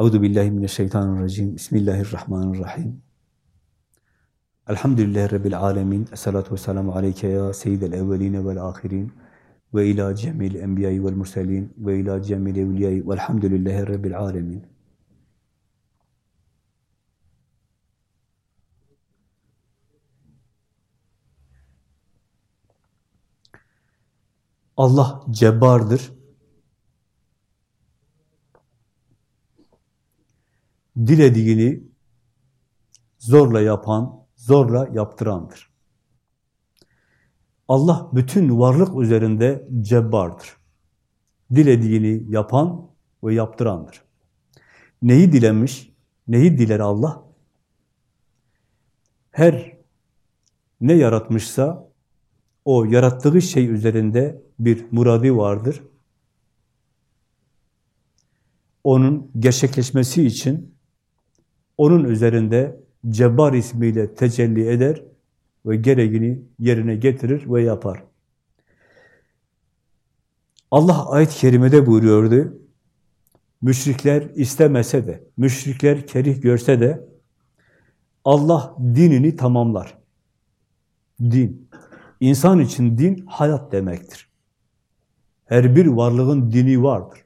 Euzu billahi mineşşeytanirracim. Bismillahirrahmanirrahim. Elhamdülillahi rabbil alamin. Essalatu vesselamu aleyke ya seyyidel evvelin ve'l ahirin ve ila cemil enbiya'i ve'l murselin ve ila cemil evliya'i ve'lhamdülillahi rabbil alamin. Allah cebbardır. Dilediğini zorla yapan, zorla yaptırandır. Allah bütün varlık üzerinde cebbardır. Dilediğini yapan ve yaptırandır. Neyi dilemiş, neyi diler Allah? Her ne yaratmışsa o yarattığı şey üzerinde bir muradi vardır. Onun gerçekleşmesi için onun üzerinde Cebbar ismiyle tecelli eder ve gereğini yerine getirir ve yapar. Allah ayet-i kerimede buyuruyordu, müşrikler istemese de, müşrikler kerih görse de Allah dinini tamamlar. Din. İnsan için din hayat demektir. Her bir varlığın dini vardır.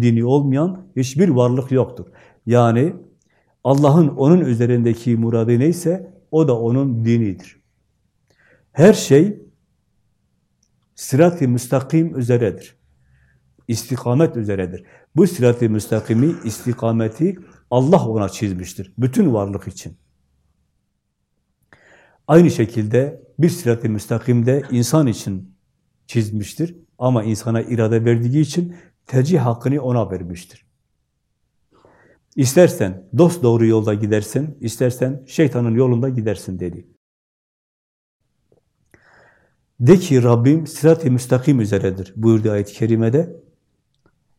Dini olmayan hiçbir varlık yoktur. Yani Allah'ın onun üzerindeki muradı neyse o da onun dinidir. Her şey sırat-ı müstakim üzeredir. İstikamet üzeredir. Bu sırat-ı müstakimi, istikameti Allah ona çizmiştir. Bütün varlık için. Aynı şekilde bir sırat-ı müstakimde insan için çizmiştir. Ama insana irade verdiği için tercih hakkını ona vermiştir. İstersen dost doğru yolda gidersin, istersen şeytanın yolunda gidersin dedi. De ki Rabbim sırat-ı müstakim üzeredir buyurdu ayet-i kerimede.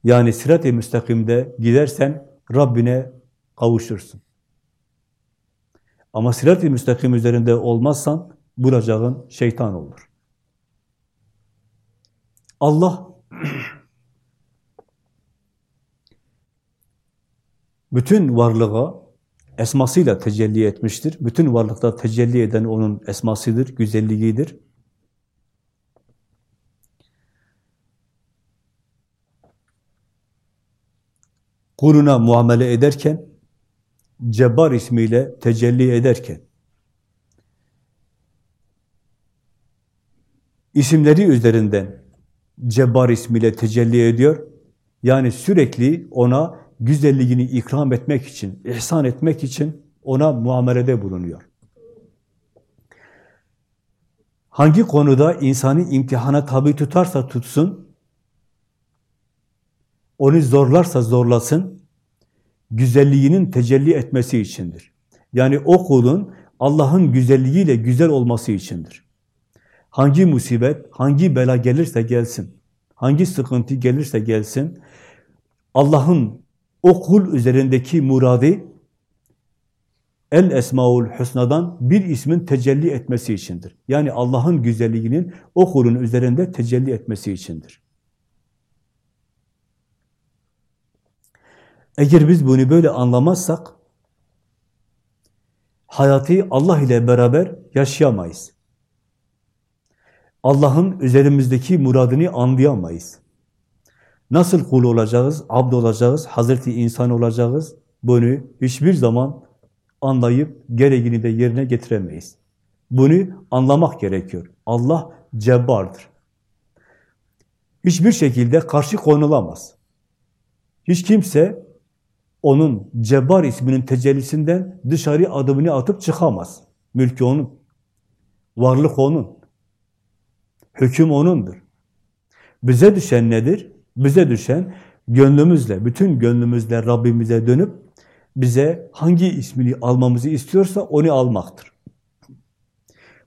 Yani sırat-ı müstakimde gidersen Rabbine kavuşursun. Ama sırat-ı müstakim üzerinde olmazsan bulacağın şeytan olur. Allah bütün varlığa esmasıyla tecelli etmiştir. Bütün varlıkta tecelli eden onun esmasıdır, güzelliğidir. Kuluna muamele ederken, Cebbar ismiyle tecelli ederken, isimleri üzerinden Cebbar ismiyle tecelli ediyor. Yani sürekli ona güzelliğini ikram etmek için, ihsan etmek için ona muamelede bulunuyor. Hangi konuda insanı imtihana tabi tutarsa tutsun, onu zorlarsa zorlasın, güzelliğinin tecelli etmesi içindir. Yani o kulun Allah'ın güzelliğiyle güzel olması içindir. Hangi musibet, hangi bela gelirse gelsin, hangi sıkıntı gelirse gelsin, Allah'ın o kul üzerindeki muradı El Esmaul Hüsna'dan bir ismin tecelli etmesi içindir. Yani Allah'ın güzelliğinin o kulun üzerinde tecelli etmesi içindir. Eğer biz bunu böyle anlamazsak hayatı Allah ile beraber yaşayamayız. Allah'ın üzerimizdeki muradını anlayamayız. Nasıl kul olacağız, abd olacağız, Hazreti insan olacağız, bunu hiçbir zaman anlayıp gereğini de yerine getiremeyiz. Bunu anlamak gerekiyor. Allah cebbardır. Hiçbir şekilde karşı konulamaz. Hiç kimse onun cebbar isminin tecellisinden dışarı adımını atıp çıkamaz. Mülkü onun. Varlık onun. Hüküm onundur. Bize düşen nedir? Bize düşen gönlümüzle, bütün gönlümüzle Rabbimize dönüp bize hangi ismini almamızı istiyorsa onu almaktır.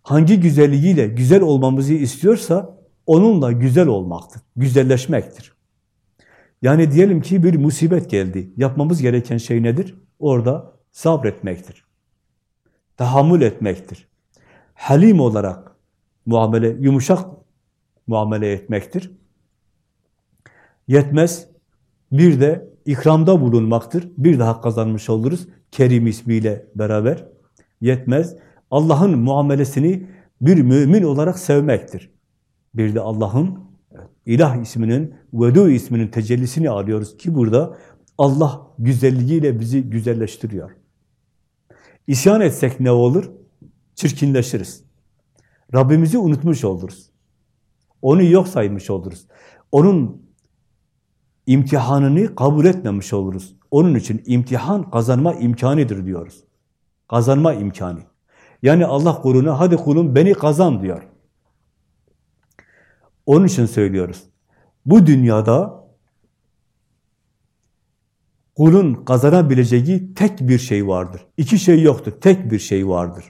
Hangi güzelliğiyle güzel olmamızı istiyorsa onunla güzel olmaktır, güzelleşmektir. Yani diyelim ki bir musibet geldi. Yapmamız gereken şey nedir? Orada sabretmektir. Tahammül etmektir. Halim olarak muamele, yumuşak muamele etmektir. Yetmez. Bir de ikramda bulunmaktır. Bir daha kazanmış oluruz. Kerim ismiyle beraber. Yetmez. Allah'ın muamelesini bir mümin olarak sevmektir. Bir de Allah'ın ilah isminin, vedu isminin tecellisini arıyoruz ki burada Allah güzelliğiyle bizi güzelleştiriyor. İsyan etsek ne olur? Çirkinleşiriz. Rabbimizi unutmuş oluruz. Onu yok saymış oluruz. Onun imtihanını kabul etmemiş oluruz. Onun için imtihan kazanma imkanıdır diyoruz. Kazanma imkanı. Yani Allah kuluna hadi kulum beni kazan diyor. Onun için söylüyoruz. Bu dünyada kulun kazanabileceği tek bir şey vardır. İki şey yoktur. Tek bir şey vardır.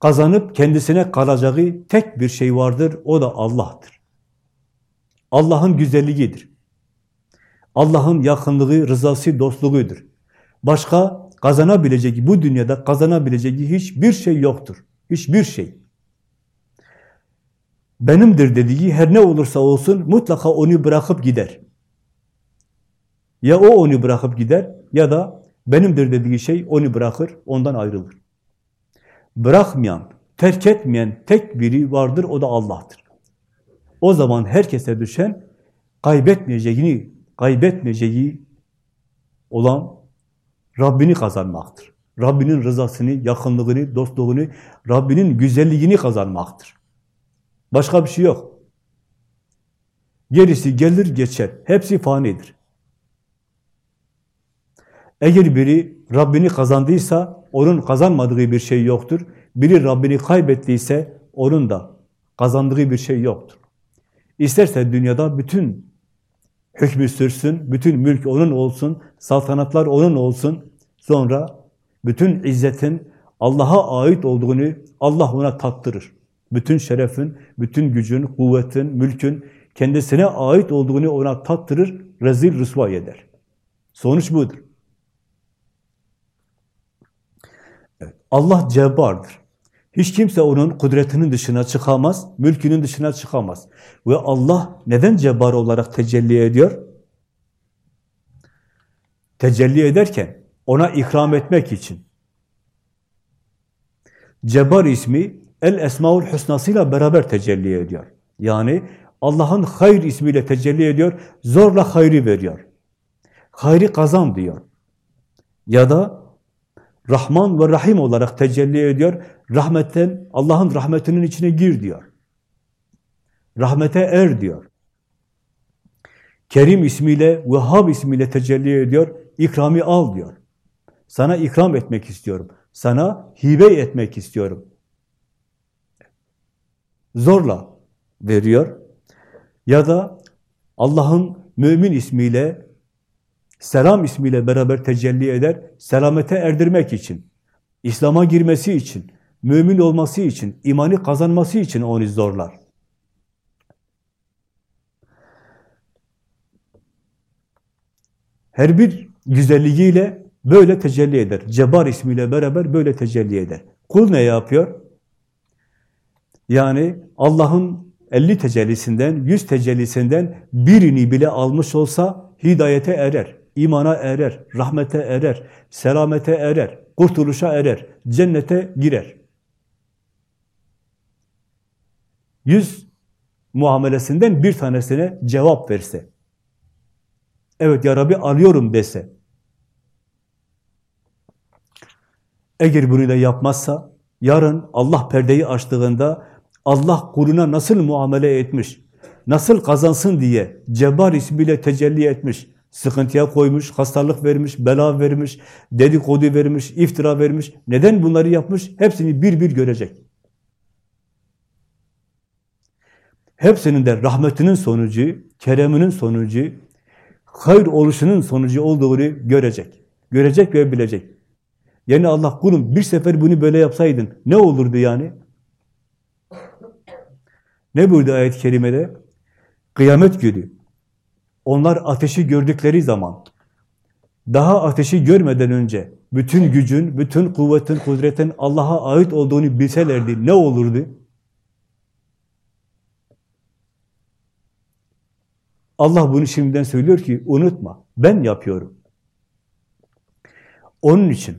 Kazanıp kendisine kalacağı tek bir şey vardır. O da Allah'tır. Allah'ın güzelliğidir. Allah'ın yakınlığı, rızası, dostluğudur. Başka kazanabileceği, bu dünyada kazanabileceği hiçbir şey yoktur. Hiçbir şey. Benimdir dediği her ne olursa olsun mutlaka onu bırakıp gider. Ya o onu bırakıp gider ya da benimdir dediği şey onu bırakır, ondan ayrılır. Bırakmayan, terk etmeyen tek biri vardır, o da Allah'tır. O zaman herkese düşen kaybetmeyeceğini, kaybetmeyeceği olan Rabbini kazanmaktır. Rabbinin rızasını, yakınlığını, dostluğunu, Rabbinin güzelliğini kazanmaktır. Başka bir şey yok. Gerisi gelir geçer. Hepsi fanidir. Eğer biri Rabbini kazandıysa onun kazanmadığı bir şey yoktur. Biri Rabbini kaybettiyse onun da kazandığı bir şey yoktur. İsterse dünyada bütün hükmü sürsün, bütün mülk onun olsun, saltanatlar onun olsun. Sonra bütün izzetin Allah'a ait olduğunu Allah ona tattırır. Bütün şerefin, bütün gücün, kuvvetin, mülkün kendisine ait olduğunu ona tattırır, rezil rüsva eder. Sonuç budur. Allah cebbardır. Hiç kimse onun kudretinin dışına çıkamaz, mülkünün dışına çıkamaz. Ve Allah neden cebbar olarak tecelli ediyor? Tecelli ederken ona ikram etmek için. Cebbar ismi El Esmaül Hüsnasıyla beraber tecelli ediyor. Yani Allah'ın hayır ismiyle tecelli ediyor, zorla hayrı veriyor. Hayrı kazan diyor. Ya da Rahman ve Rahim olarak tecelli ediyor. Rahmetten, Allah'ın rahmetinin içine gir diyor. Rahmete er diyor. Kerim ismiyle, Vehhab ismiyle tecelli ediyor. İkrami al diyor. Sana ikram etmek istiyorum. Sana hibe etmek istiyorum. Zorla veriyor. Ya da Allah'ın mümin ismiyle selam ismiyle beraber tecelli eder, selamete erdirmek için, İslam'a girmesi için, mümin olması için, imanı kazanması için onu zorlar. Her bir güzelliğiyle böyle tecelli eder. Cebar ismiyle beraber böyle tecelli eder. Kul ne yapıyor? Yani Allah'ın 50 tecellisinden, 100 tecellisinden birini bile almış olsa hidayete erer imana erer, rahmete erer, selamete erer, kurtuluşa erer, cennete girer. Yüz muamelesinden bir tanesine cevap verse, evet ya Rabbi alıyorum dese, eğer bunu da yapmazsa, yarın Allah perdeyi açtığında Allah kuluna nasıl muamele etmiş, nasıl kazansın diye Cebbar ismiyle tecelli etmiş, Sıkıntıya koymuş, hastalık vermiş, bela vermiş, dedikodu vermiş, iftira vermiş. Neden bunları yapmış? Hepsini bir bir görecek. Hepsinin de rahmetinin sonucu, kereminin sonucu, hayır oluşunun sonucu olduğunu görecek. Görecek ve bilecek. Yani Allah kulum bir sefer bunu böyle yapsaydın ne olurdu yani? Ne buyurdu ayet-i kerimede? Kıyamet günü onlar ateşi gördükleri zaman, daha ateşi görmeden önce bütün gücün, bütün kuvvetin, kudretin Allah'a ait olduğunu bilselerdi ne olurdu? Allah bunu şimdiden söylüyor ki unutma. Ben yapıyorum. Onun için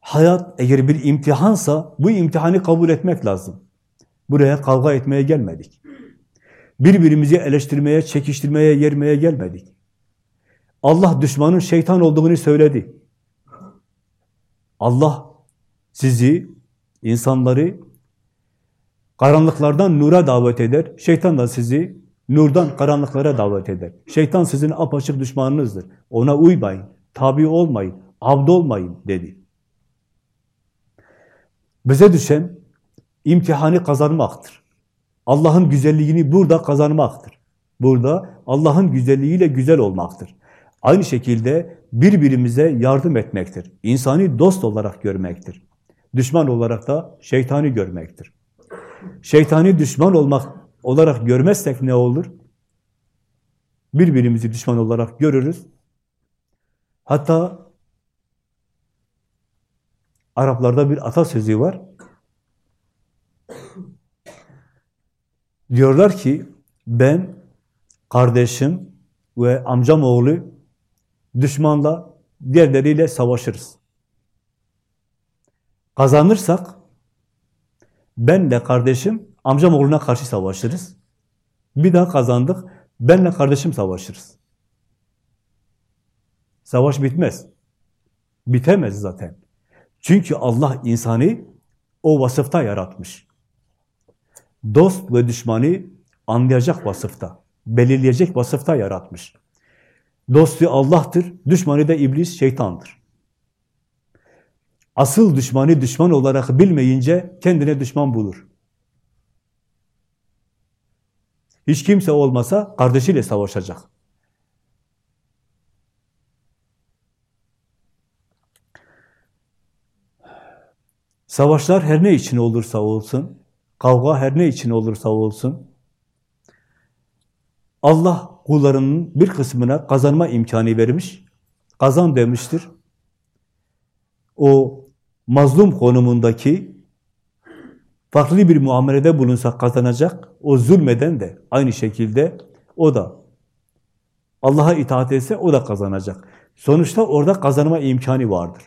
hayat eğer bir imtihansa bu imtihanı kabul etmek lazım. Buraya kavga etmeye gelmedik. Birbirimizi eleştirmeye, çekiştirmeye, yermeye gelmedik. Allah düşmanın şeytan olduğunu söyledi. Allah sizi, insanları karanlıklardan nura davet eder. Şeytan da sizi nurdan karanlıklara davet eder. Şeytan sizin apaçık düşmanınızdır. Ona uymayın, tabi olmayın, abd olmayın dedi. Bize düşen imtihanı kazanmaktır. Allah'ın güzelliğini burada kazanmaktır. Burada Allah'ın güzelliğiyle güzel olmaktır. Aynı şekilde birbirimize yardım etmektir. İnsani dost olarak görmektir. Düşman olarak da şeytani görmektir. Şeytani düşman olmak olarak görmezsek ne olur? Birbirimizi düşman olarak görürüz. Hatta Araplarda bir atasözü var. Diyorlar ki ben, kardeşim ve amcam oğlu düşmanla diğerleriyle savaşırız. Kazanırsak benle kardeşim amcam oğluna karşı savaşırız. Bir daha kazandık. Benle kardeşim savaşırız. Savaş bitmez. Bitemez zaten. Çünkü Allah insanı o vasıfta yaratmış. Dost ve düşmanı anlayacak vasıfta, belirleyecek vasıfta yaratmış. Dostu Allah'tır, düşmanı da iblis, şeytandır. Asıl düşmanı düşman olarak bilmeyince kendine düşman bulur. Hiç kimse olmasa kardeşiyle savaşacak. Savaşlar her ne için olursa olsun, kavga her ne için olursa olsun, Allah kullarının bir kısmına kazanma imkanı vermiş, kazan demiştir. O mazlum konumundaki farklı bir muamelede bulunsa kazanacak, o zulmeden de aynı şekilde o da Allah'a itaat etse o da kazanacak. Sonuçta orada kazanma imkanı vardır.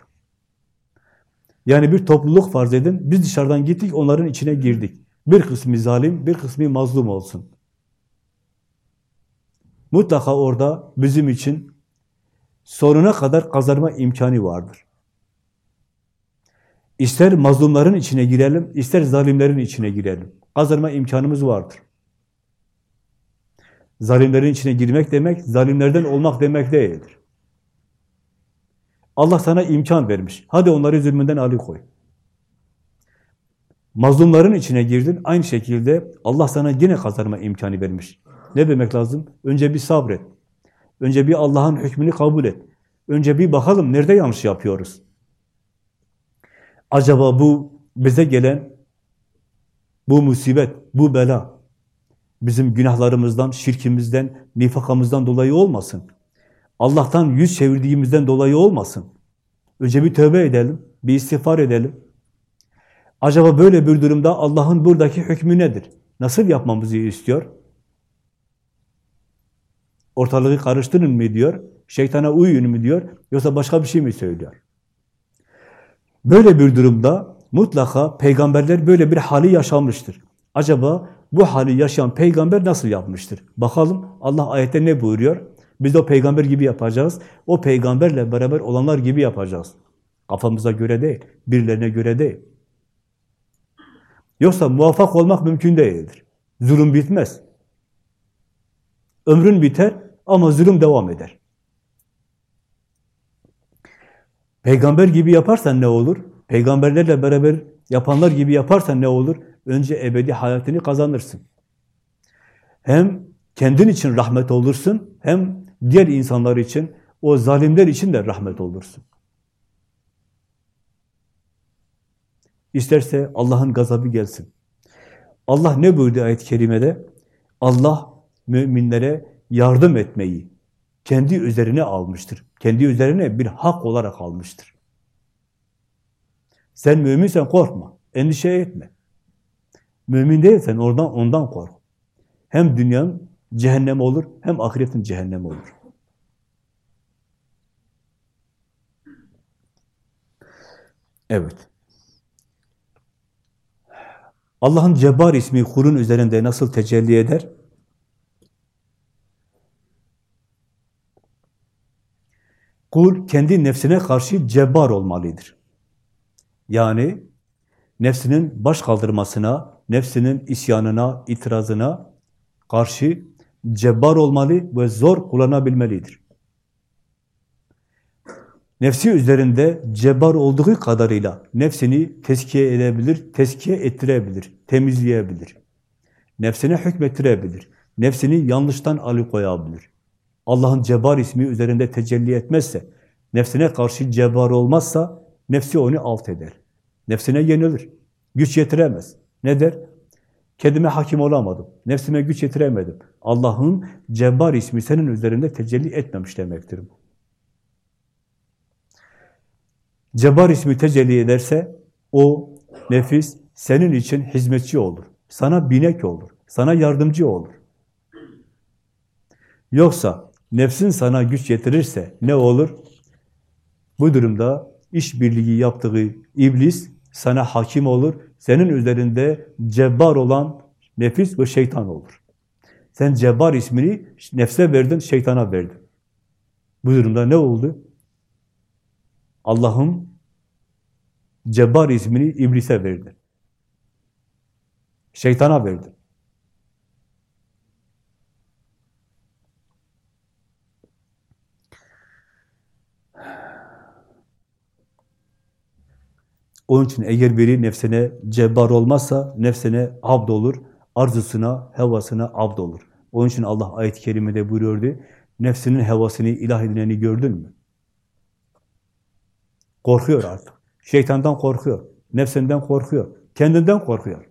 Yani bir topluluk farz edin, biz dışarıdan gittik, onların içine girdik. Bir kısmı zalim, bir kısmı mazlum olsun. Mutlaka orada bizim için sonuna kadar kazanma imkanı vardır. İster mazlumların içine girelim, ister zalimlerin içine girelim. Kazanma imkanımız vardır. Zalimlerin içine girmek demek, zalimlerden olmak demek değildir. Allah sana imkan vermiş. Hadi onları zulmünden alıkoy. Mazlumların içine girdin, aynı şekilde Allah sana yine kazanma imkanı vermiş. Ne demek lazım? Önce bir sabret. Önce bir Allah'ın hükmünü kabul et. Önce bir bakalım nerede yanlış yapıyoruz. Acaba bu bize gelen bu musibet, bu bela bizim günahlarımızdan, şirkimizden, nifakamızdan dolayı olmasın. Allah'tan yüz çevirdiğimizden dolayı olmasın. Önce bir tövbe edelim, bir istiğfar edelim. Acaba böyle bir durumda Allah'ın buradaki hükmü nedir? Nasıl yapmamızı istiyor? Ortalığı karıştırın mı diyor? Şeytana uyuyun mu diyor? Yoksa başka bir şey mi söylüyor? Böyle bir durumda mutlaka peygamberler böyle bir hali yaşamıştır. Acaba bu hali yaşayan peygamber nasıl yapmıştır? Bakalım Allah ayette ne buyuruyor? Biz de o peygamber gibi yapacağız. O peygamberle beraber olanlar gibi yapacağız. Kafamıza göre değil, birilerine göre değil. Yoksa muvaffak olmak mümkün değildir. Zulüm bitmez. Ömrün biter ama zulüm devam eder. Peygamber gibi yaparsan ne olur? Peygamberlerle beraber yapanlar gibi yaparsan ne olur? Önce ebedi hayatını kazanırsın. Hem kendin için rahmet olursun, hem diğer insanlar için, o zalimler için de rahmet olursun. İsterse Allah'ın gazabı gelsin. Allah ne buyurdu ayet-i kerimede? Allah müminlere yardım etmeyi, kendi üzerine almıştır. Kendi üzerine bir hak olarak almıştır. Sen müminsen korkma, endişe etme. Mümin değilsen oradan ondan kork. Hem dünyanın cehennem olur, hem ahiretin cehennemi olur. Evet. Allah'ın Cebbar ismi kulun üzerinde nasıl tecelli eder? Kul kendi nefsine karşı cebbar olmalıdır. Yani nefsinin baş kaldırmasına, nefsinin isyanına, itirazına karşı cebbar olmalı ve zor kullanabilmelidir. Nefsi üzerinde cebbar olduğu kadarıyla nefsini teskiye edebilir, teskiye ettirebilir, temizleyebilir. Nefsine hükmettirebilir. Nefsini yanlıştan alıkoyabilir. Allah'ın cebbar ismi üzerinde tecelli etmezse, nefsine karşı cebbar olmazsa, nefsi onu alt eder. Nefsine yenilir. Güç yetiremez. Ne der? Kendime hakim olamadım. Nefsime güç yetiremedim. Allah'ın cebbar ismi senin üzerinde tecelli etmemiş demektir bu. Cebbar ismi tecelli ederse o nefis senin için hizmetçi olur. Sana binek olur. Sana yardımcı olur. Yoksa nefsin sana güç getirirse ne olur? Bu durumda işbirliği yaptığı iblis sana hakim olur. Senin üzerinde cebbar olan nefis ve şeytan olur. Sen cebbar ismini nefse verdin, şeytana verdin. Bu durumda ne oldu? Allah'ın cebbar ismini iblise verdi. Şeytana verdi. Onun için eğer biri nefsine cebbar olmazsa nefsine abd olur, arzusuna, hevasına abd olur. Onun için Allah ayet-i kerimede buyuruyordu, nefsinin hevasını ilah edineni gördün mü? Korkuyor artık. Şeytandan korkuyor, nefsinden korkuyor, kendinden korkuyor.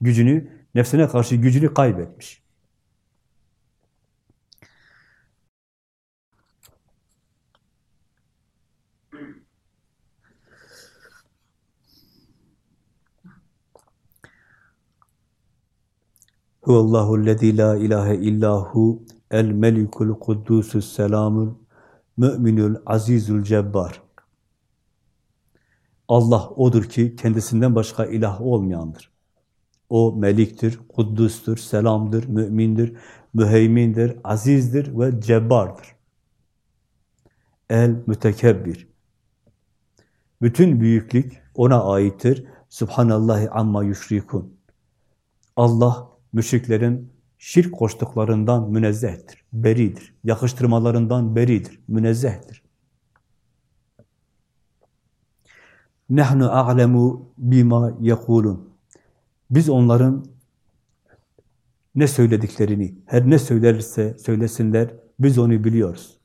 Gücünü, nefsine karşı gücünü kaybetmiş. Huvallahu lezî la ilahe illahu el melikul kuddusus selamul müminül azizül cebbar. Allah odur ki kendisinden başka ilah olmayandır. O meliktir, kuddustur, selamdır, mümindir, müheymindir, azizdir ve cebbardır. El mütekebbir. Bütün büyüklük ona aittir. Subhanallahi amma yüşrikun. Allah müşriklerin şirk koştuklarından münezzehtir, beridir. Yakıştırmalarından beridir, münezzehtir. Nehnu a'lemu bima yekulun. Biz onların ne söylediklerini, her ne söylerse söylesinler, biz onu biliyoruz.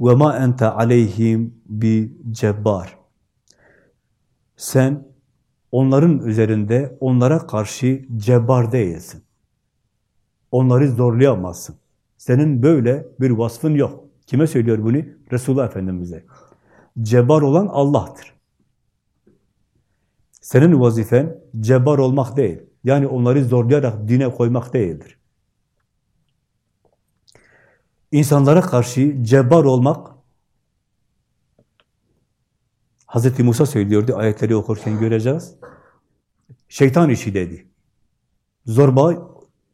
Ve ma ente aleyhim bi cebbar. Sen onların üzerinde onlara karşı cebbar değilsin. Onları zorlayamazsın. Senin böyle bir vasfın yok. Kime söylüyor bunu? Resulullah Efendimiz'e. Cebbar olan Allah'tır. Senin vazifen cebbar olmak değil. Yani onları zorlayarak dine koymak değildir. İnsanlara karşı cebbar olmak Hz. Musa söylüyordu, ayetleri okurken göreceğiz. Şeytan işi dedi. Zorba,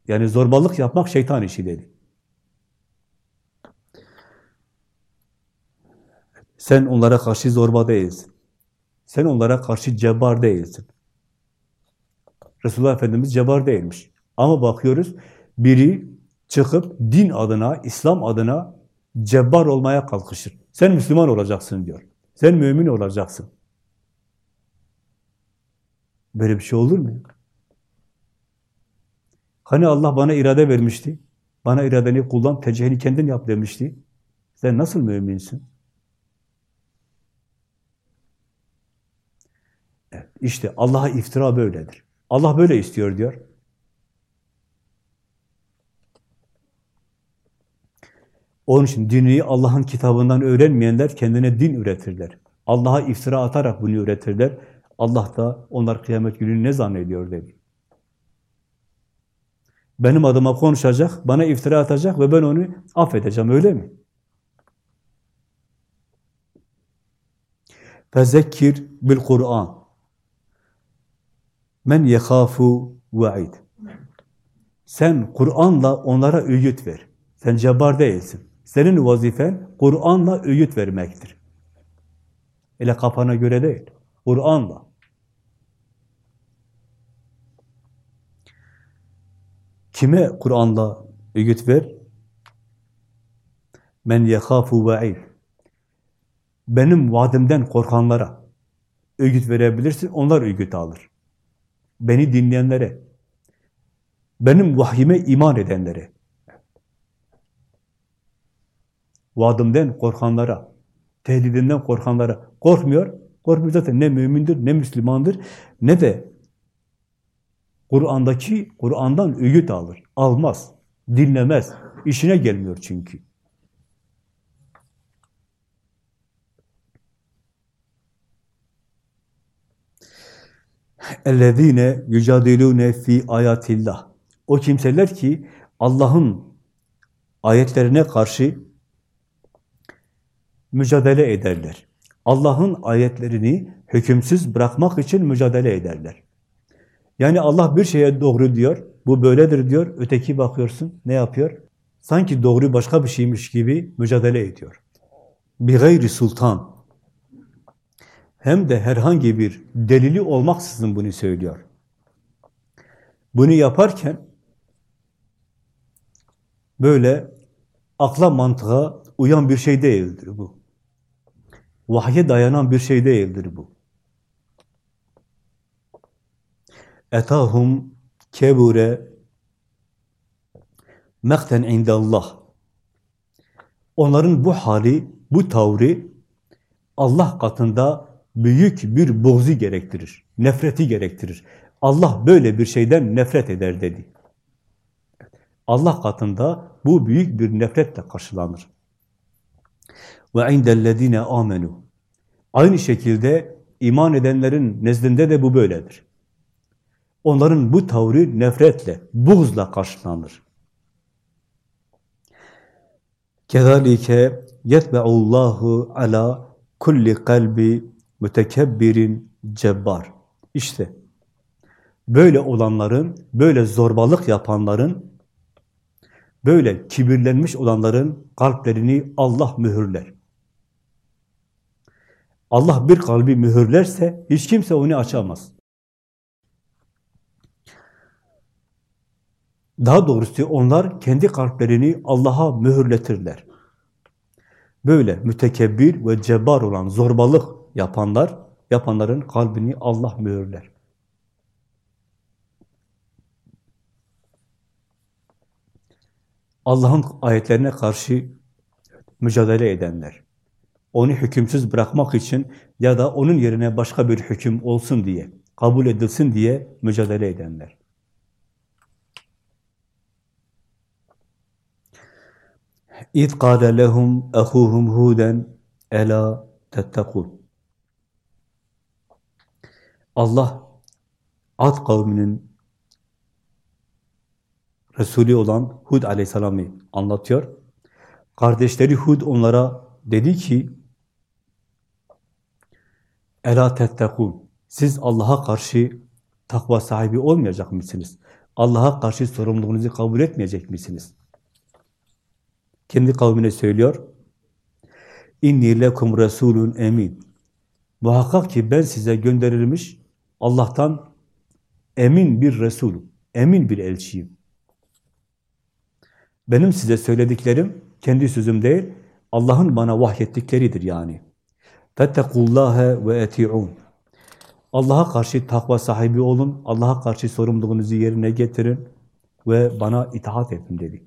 yani zorbalık yapmak şeytan işi dedi. Sen onlara karşı zorba değilsin. Sen onlara karşı cebbar değilsin. Resulullah Efendimiz cebbar değilmiş. Ama bakıyoruz, biri çıkıp din adına, İslam adına cebbar olmaya kalkışır. Sen Müslüman olacaksın diyor. Sen mümin olacaksın. Böyle bir şey olur mu? Hani Allah bana irade vermişti? Bana iradeni kullan, tercihini kendin yap demişti. Sen nasıl müminsin? Evet, işte Allah'a iftira böyledir. Allah böyle istiyor diyor. Onun için dini Allah'ın kitabından öğrenmeyenler kendine din üretirler. Allah'a iftira atarak bunu üretirler. Allah da onlar kıyamet günü ne zannediyor dedi. benim adıma konuşacak, bana iftira atacak ve ben onu affedeceğim, öyle mi? Fezekkir bil Kur'an. Men yekhafu va'id. Sen Kur'an'la onlara öğüt ver. Sen cebbar değilsin. Senin vazifen Kur'an'la öğüt vermektir. Öyle kafana göre değil. Kur'an'la. Kime Kur'an'la öğüt ver? Men yekhafu va'id. Benim vaadimden korkanlara öğüt verebilirsin, onlar öğüt alır. Beni dinleyenlere, benim vahyime iman edenlere, vaadimden korkanlara, tehdidinden korkanlara korkmuyor, korkmuyor zaten ne mümindir, ne Müslümandır, ne de Kur'an'daki, Kur'an'dan öğüt alır, almaz, dinlemez, işine gelmiyor çünkü. اَلَّذ۪ينَ يُجَادِلُونَ fi ayatillah. O kimseler ki Allah'ın ayetlerine karşı mücadele ederler. Allah'ın ayetlerini hükümsüz bırakmak için mücadele ederler. Yani Allah bir şeye doğru diyor, bu böyledir diyor, öteki bakıyorsun, ne yapıyor? Sanki doğru başka bir şeymiş gibi mücadele ediyor. Bir gayri sultan. hem de herhangi bir delili olmaksızın bunu söylüyor. Bunu yaparken böyle akla mantığa uyan bir şey değildir bu. Vahye dayanan bir şey değildir bu. etahum kebure mekten indallah. Onların bu hali, bu tavrı Allah katında büyük bir boğzu gerektirir, nefreti gerektirir. Allah böyle bir şeyden nefret eder dedi. Allah katında bu büyük bir nefretle karşılanır. Ve indellezine amenu. Aynı şekilde iman edenlerin nezdinde de bu böyledir. Onların bu tavrı nefretle, buğzla karşılanır. Kezalike yetbe'ullahu ala kulli kalbi mütekebbirin cebbar. İşte böyle olanların, böyle zorbalık yapanların, böyle kibirlenmiş olanların kalplerini Allah mühürler. Allah bir kalbi mühürlerse hiç kimse onu açamaz. Daha doğrusu onlar kendi kalplerini Allah'a mühürletirler. Böyle mütekebbir ve cebbar olan zorbalık yapanlar, yapanların kalbini Allah mühürler. Allah'ın ayetlerine karşı mücadele edenler, onu hükümsüz bırakmak için ya da onun yerine başka bir hüküm olsun diye, kabul edilsin diye mücadele edenler. İz kâle lehum ehuhum huden ela tettekûn. Allah Ad kavminin Resulü olan Hud aleyhisselamı anlatıyor. Kardeşleri Hud onlara dedi ki Ela tettekûn Siz Allah'a karşı takva sahibi olmayacak mısınız? Allah'a karşı sorumluluğunuzu kabul etmeyecek misiniz? Kendi kavmine söylüyor. İnni lekum resulun emin. Muhakkak ki ben size gönderilmiş Allah'tan emin bir Resulüm, emin bir elçiyim. Benim size söylediklerim kendi sözüm değil, Allah'ın bana vahyettikleridir yani. Fettekullâhe ve eti'un. Allah'a karşı takva sahibi olun, Allah'a karşı sorumluluğunuzu yerine getirin ve bana itaat edin dedi.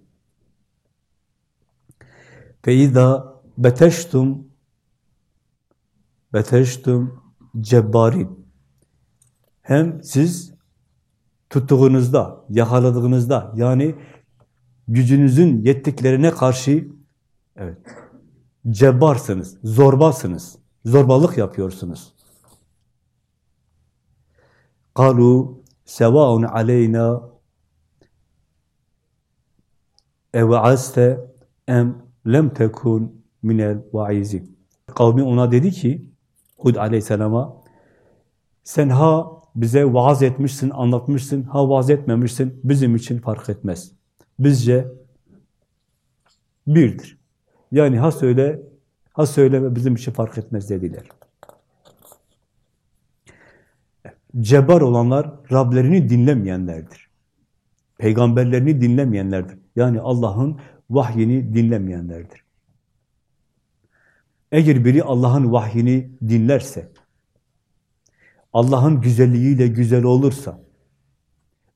Feiza beteştum beteştum cebbarin hem siz tuttuğunuzda, yakaladığınızda yani gücünüzün yettiklerine karşı evet, cebbarsınız, zorbasınız, zorbalık yapıyorsunuz. Kalu sevaun aleyna evaazte em lem tekun minel vaizin. Kavmi ona dedi ki Hud aleyhisselama sen ha bize vaaz etmişsin, anlatmışsın, ha vaaz etmemişsin, bizim için fark etmez. Bizce birdir. Yani ha söyle, ha söyleme bizim için fark etmez dediler. Cebbar olanlar Rablerini dinlemeyenlerdir. Peygamberlerini dinlemeyenlerdir. Yani Allah'ın vahyini dinlemeyenlerdir. Eğer biri Allah'ın vahyini dinlerse, Allah'ın güzelliğiyle güzel olursa,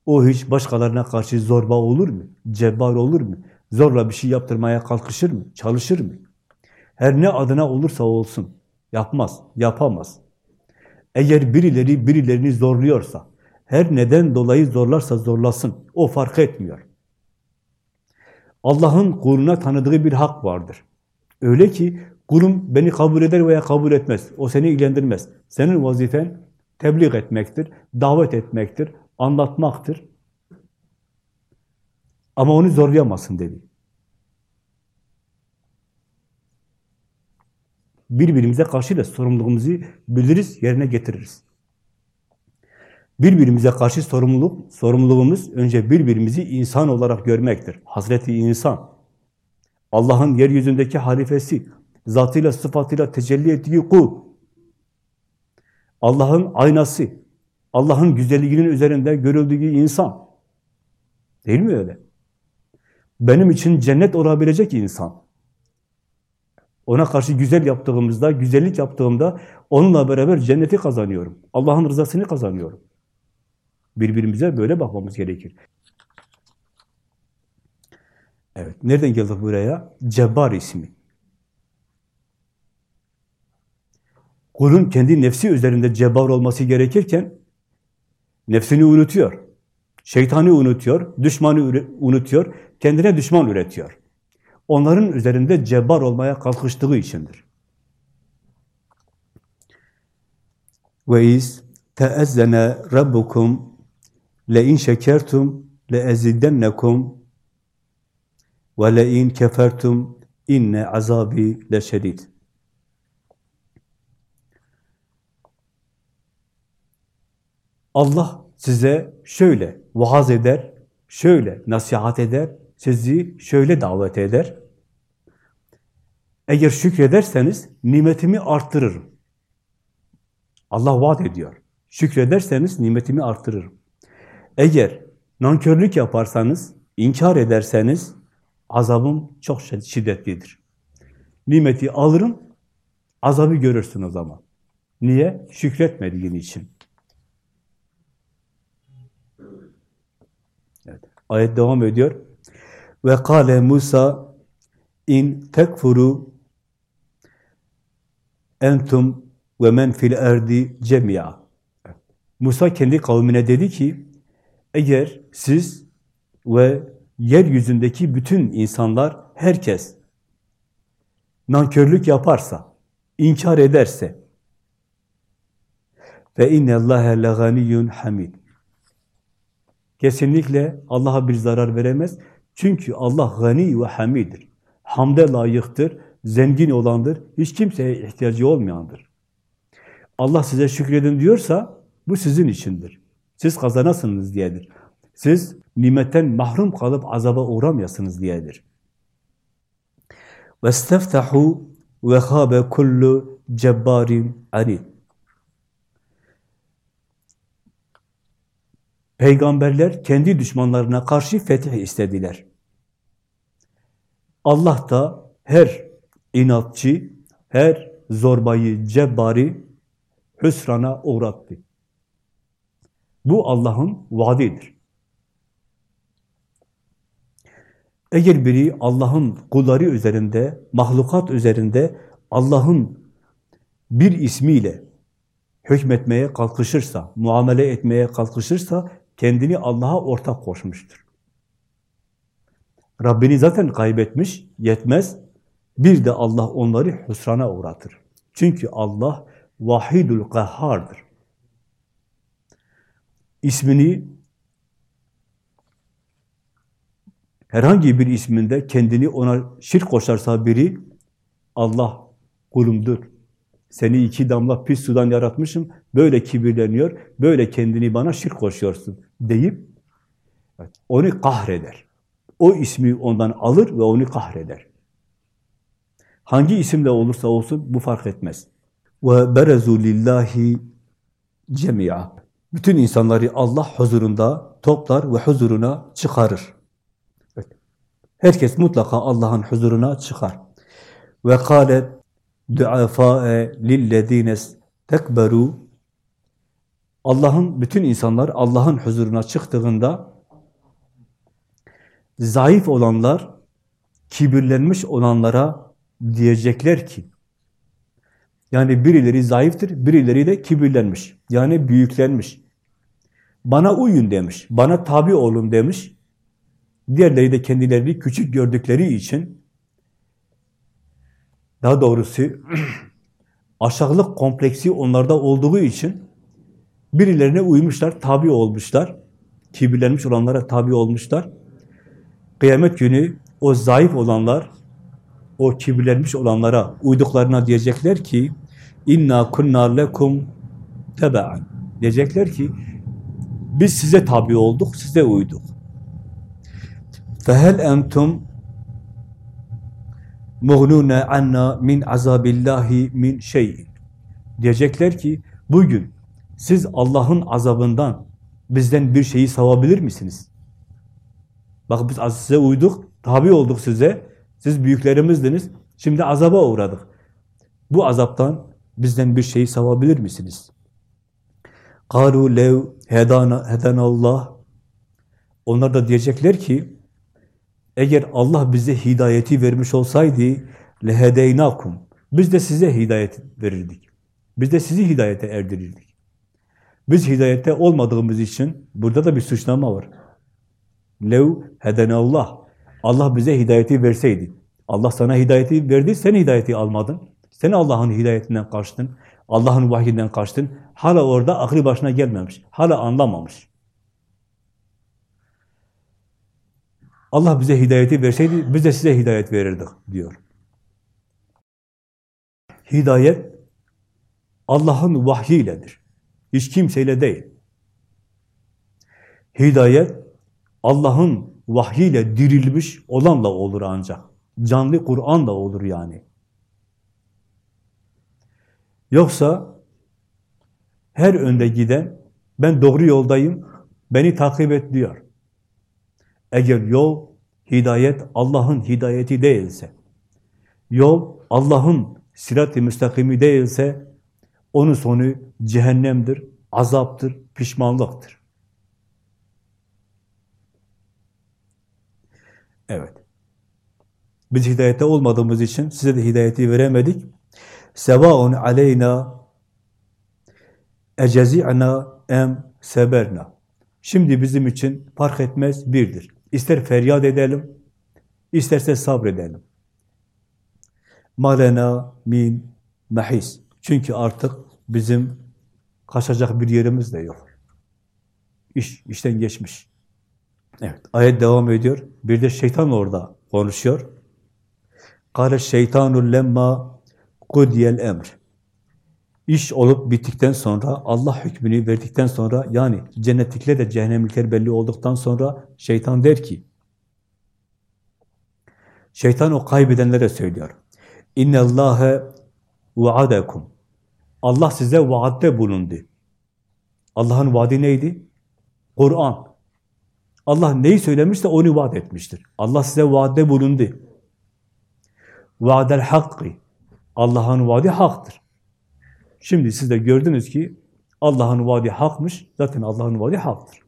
o hiç başkalarına karşı zorba olur mu? Cebbar olur mu? Zorla bir şey yaptırmaya kalkışır mı? Çalışır mı? Her ne adına olursa olsun. Yapmaz, yapamaz. Eğer birileri birilerini zorluyorsa, her neden dolayı zorlarsa zorlasın, o fark etmiyor. Allah'ın kuluna tanıdığı bir hak vardır. Öyle ki kulum beni kabul eder veya kabul etmez. O seni ilgilendirmez. Senin vazifen tebliğ etmektir, davet etmektir, anlatmaktır. Ama onu zorlayamazsın dedi. Birbirimize karşı da sorumluluğumuzu biliriz, yerine getiririz. Birbirimize karşı sorumluluk, sorumluluğumuz önce birbirimizi insan olarak görmektir. Hazreti insan, Allah'ın yeryüzündeki halifesi, zatıyla, sıfatıyla tecelli ettiği kul, Allah'ın aynası, Allah'ın güzelliğinin üzerinde görüldüğü insan. Değil mi öyle? Benim için cennet olabilecek insan. Ona karşı güzel yaptığımızda, güzellik yaptığımda onunla beraber cenneti kazanıyorum. Allah'ın rızasını kazanıyorum. Birbirimize böyle bakmamız gerekir. Evet, nereden geldik buraya? Cebbar ismi. Kulun kendi nefsi üzerinde cebbar olması gerekirken nefsini unutuyor. Şeytanı unutuyor, düşmanı unutuyor, kendine düşman üretiyor. Onların üzerinde cebbar olmaya kalkıştığı içindir. Ve iz teezzene rabbukum le in şekertum le ezidennekum ve le in kefertum inne azabi le şedid. Allah size şöyle vaaz eder, şöyle nasihat eder, sizi şöyle davet eder. Eğer şükrederseniz nimetimi arttırırım. Allah vaat ediyor. Şükrederseniz nimetimi arttırırım. Eğer nankörlük yaparsanız, inkar ederseniz azabım çok şiddetlidir. Nimeti alırım, azabı görürsün o zaman. Niye? Şükretmediğin için. Evet. Ayet devam ediyor. Ve kâle Musa in tekfuru entum ve men fil erdi cemia. Musa kendi kavmine dedi ki eğer siz ve yeryüzündeki bütün insanlar, herkes nankörlük yaparsa, inkar ederse ve inne Allahe leganiyyun hamid. Kesinlikle Allah'a bir zarar veremez. Çünkü Allah gani ve hamidir. Hamde layıktır, zengin olandır, hiç kimseye ihtiyacı olmayandır. Allah size şükredin diyorsa bu sizin içindir. Siz kazanasınız diyedir. Siz nimetten mahrum kalıp azaba uğramayasınız diyedir. وَاسْتَفْتَحُوا وَخَابَ kullu cebbarin anid. Peygamberler kendi düşmanlarına karşı fetih istediler. Allah da her inatçı, her zorbayı, cebbari hüsrana uğrattı. Bu Allah'ın vaadidir. Eğer biri Allah'ın kulları üzerinde, mahlukat üzerinde Allah'ın bir ismiyle hükmetmeye kalkışırsa, muamele etmeye kalkışırsa kendini Allah'a ortak koşmuştur. Rabbini zaten kaybetmiş, yetmez. Bir de Allah onları hüsrana uğratır. Çünkü Allah vahidul kahhardır. İsmini herhangi bir isminde kendini ona şirk koşarsa biri, Allah kulumdur. Seni iki damla pis sudan yaratmışım, böyle kibirleniyor, böyle kendini bana şirk koşuyorsun deyip onu kahreder. O ismi ondan alır ve onu kahreder. Hangi isimle olursa olsun bu fark etmez. Ve berezu lillahi cemia. Bütün insanları Allah huzurunda toplar ve huzuruna çıkarır. Herkes mutlaka Allah'ın huzuruna çıkar. Ve kâlet du'afâe lillezîne tekberu Allah'ın, bütün insanlar Allah'ın huzuruna çıktığında zayıf olanlar, kibirlenmiş olanlara diyecekler ki, yani birileri zayıftır, birileri de kibirlenmiş, yani büyüklenmiş. Bana uyun demiş, bana tabi olun demiş. Diğerleri de kendilerini küçük gördükleri için, daha doğrusu aşağılık kompleksi onlarda olduğu için birilerine uymuşlar, tabi olmuşlar. Kibirlenmiş olanlara tabi olmuşlar. Kıyamet günü o zayıf olanlar, o kibirlenmiş olanlara uyduklarına diyecekler ki inna kunna lekum tebaan. Diyecekler ki biz size tabi olduk, size uyduk. Fehel entum muğnune anna min azabillahi min şeyin. Diyecekler ki bugün siz Allah'ın azabından bizden bir şeyi savabilir misiniz? Bak biz size uyduk, tabi olduk size. Siz büyüklerimizdiniz. Şimdi azaba uğradık. Bu azaptan bizden bir şeyi savabilir misiniz? قَالُوا lev hedana hedanallah Onlar da diyecekler ki eğer Allah bize hidayeti vermiş olsaydı lehedeynakum biz de size hidayet verirdik. Biz de sizi hidayete erdirirdik. Biz hidayette olmadığımız için burada da bir suçlama var. Lev hedenallah. Allah bize hidayeti verseydi. Allah sana hidayeti verdi, sen hidayeti almadın. Sen Allah'ın hidayetinden kaçtın. Allah'ın vahyinden kaçtın. Hala orada aklı başına gelmemiş. Hala anlamamış. Allah bize hidayeti verseydi, biz de size hidayet verirdik diyor. Hidayet Allah'ın vahyiyledir. Hiç kimseyle değil. Hidayet Allah'ın vahyiyle dirilmiş olanla olur ancak. Canlı Kur'an'la olur yani. Yoksa her önde giden ben doğru yoldayım, beni takip et diyor. Eğer yol, hidayet Allah'ın hidayeti değilse, yol Allah'ın sirat-i müstakimi değilse, onun sonu cehennemdir, azaptır, pişmanlıktır. Evet. Biz hidayette olmadığımız için size de hidayeti veremedik. Sevaun aleyna ecezi'na em seberna. Şimdi bizim için fark etmez birdir. İster feryat edelim, isterse sabredelim. Malena min mahis. Çünkü artık bizim kaçacak bir yerimiz de yok. İş, işten geçmiş. Evet, ayet devam ediyor. Bir de şeytan orada konuşuyor. Kâle şeytanu lemma kudiyel emr. İş olup bittikten sonra, Allah hükmünü verdikten sonra, yani cennetlikler de cehennemlikler belli olduktan sonra şeytan der ki, şeytan o kaybedenlere söylüyor. İnne Allahe vaadakum. Allah size vaatte bulundu. Allah'ın vaadi neydi? Kur'an. Allah neyi söylemişse onu vaat etmiştir. Allah size vaadde bulundu. Vaadel hakkı. Allah'ın vaadi haktır. Şimdi siz de gördünüz ki Allah'ın vaadi hakmış. Zaten Allah'ın vaadi haktır.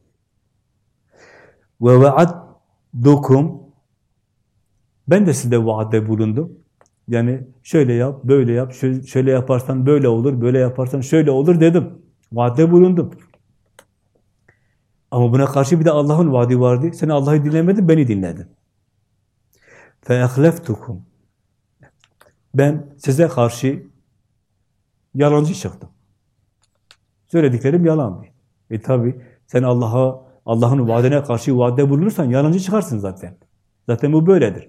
Ve vaaddukum ben de size vaadde bulundum. Yani şöyle yap, böyle yap, şöyle yaparsan böyle olur, böyle yaparsan şöyle olur dedim. Vaadde bulundum. Ama buna karşı bir de Allah'ın vaadi vardı. Sen Allah'ı dinlemedin, beni dinledin. فَاَخْلَفْتُكُمْ Ben size karşı yalancı çıktım. Söylediklerim yalandı. E tabi sen Allah'a Allah'ın vaadine karşı vaade bulunursan yalancı çıkarsın zaten. Zaten bu böyledir.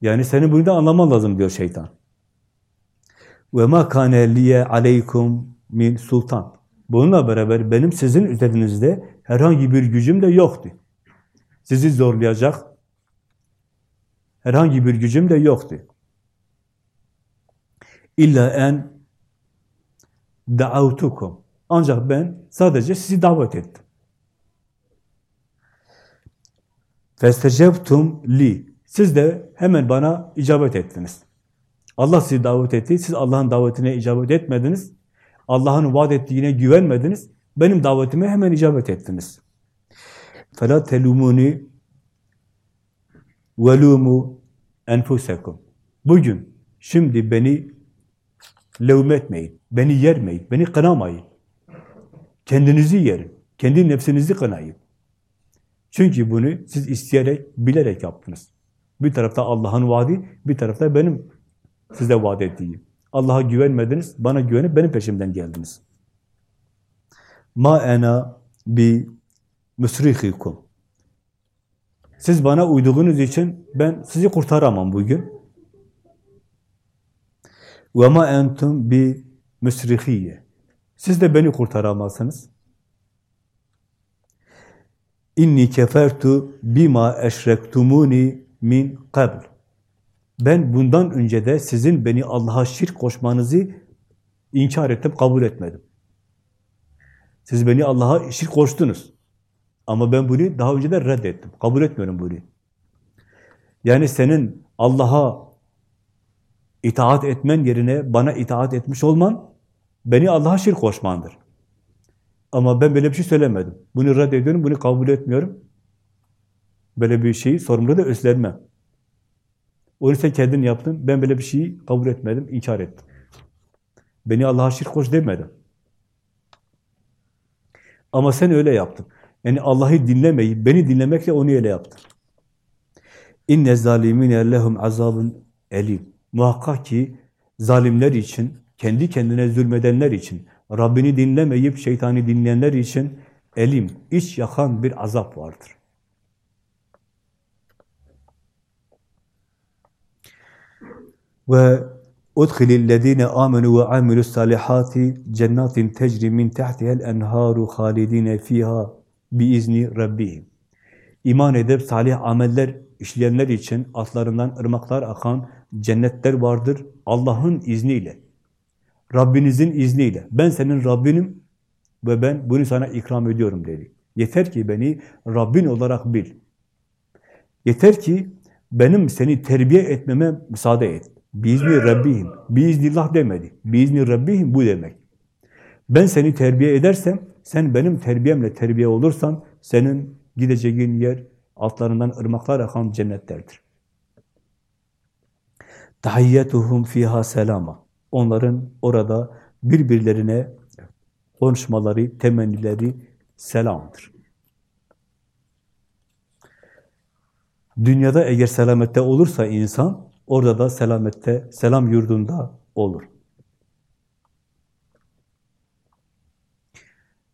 Yani senin bunu da anlaman lazım diyor şeytan. Ve ma kana liye aleykum min sultan. Bununla beraber benim sizin üzerinizde herhangi bir gücüm de yoktu. Sizi zorlayacak herhangi bir gücüm de yoktu. İlla en da'autukum. Ancak ben sadece sizi davet ettim. Festecebtum li. Siz de hemen bana icabet ettiniz. Allah sizi davet etti. Siz Allah'ın davetine icabet etmediniz. Allah'ın vaat ettiğine güvenmediniz. Benim davetime hemen icabet ettiniz. Fela telumuni velumu enfusekum. Bugün, şimdi beni levmetmeyin, beni yermeyin, beni kınamayın. Kendinizi yerin, kendi nefsinizi kınayın. Çünkü bunu siz isteyerek, bilerek yaptınız. Bir tarafta Allah'ın vaadi, bir tarafta benim size vaat ettiğim. Allah'a güvenmediniz, bana güvenip benim peşimden geldiniz. Ma ena bi musrihikum. Siz bana uyduğunuz için ben sizi kurtaramam bugün. Ve ma entum bi. Siz de beni kurtaramazsınız. İnni kefertu bima eşrektumuni min qabl. Ben bundan önce de sizin beni Allah'a şirk koşmanızı inkar ettim, kabul etmedim. Siz beni Allah'a şirk koştunuz. Ama ben bunu daha önce de reddettim. Kabul etmiyorum bunu. Yani senin Allah'a itaat etmen yerine bana itaat etmiş olman, beni Allah'a şirk koşmandır. Ama ben böyle bir şey söylemedim. Bunu reddediyorum, bunu kabul etmiyorum. Böyle bir şeyi sorumlu da üstlenmem. Onu sen kendin yaptın, ben böyle bir şeyi kabul etmedim, inkar ettim. Beni Allah'a şirk koş demedim. Ama sen öyle yaptın. Yani Allah'ı dinlemeyi, beni dinlemekle onu öyle yaptın. İnne zalimine lehum azabun elim. Muhakkak ki zalimler için, kendi kendine zulmedenler için, Rabbini dinlemeyip şeytani dinleyenler için elim, iç yakan bir azap vardır. Ve udkhilillezine amenu ve amilus salihati cennetin tecri min tahtiha'l enharu halidine fiha biizni rabbihim. İman edip salih ameller işleyenler için altlarından ırmaklar akan cennetler vardır Allah'ın izniyle. Rabbinizin izniyle. Ben senin Rabbinim ve ben bunu sana ikram ediyorum dedi. Yeter ki beni Rabbin olarak bil. Yeter ki benim seni terbiye etmeme müsaade et. Biizni Rabbihim. Biiznillah demedi. Biizni Rabbihim bu demek. Ben seni terbiye edersem, sen benim terbiyemle terbiye olursan, senin gideceğin yer altlarından ırmaklar akan cennetlerdir. Tahiyyetuhum fiha selama. Onların orada birbirlerine konuşmaları, temennileri selamdır. Dünyada eğer selamette olursa insan, orada da selamette, selam yurdunda olur.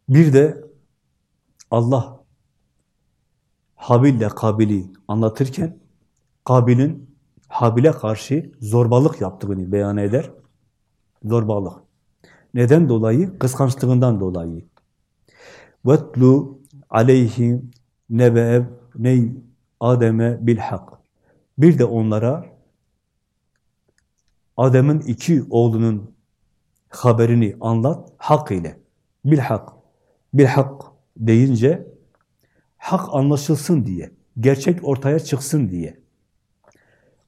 Bir de Allah Habil ile Kabil'i anlatırken Kabil'in Habil'e karşı zorbalık yaptığını beyan eder. Zorbalık. Neden dolayı? Kıskançlığından dolayı. Vetlu aleyhim nebe'ev ney Adem'e bilhak. Bir de onlara Adem'in iki oğlunun haberini anlat hak ile. Bilhak. Bilhak deyince hak anlaşılsın diye, gerçek ortaya çıksın diye.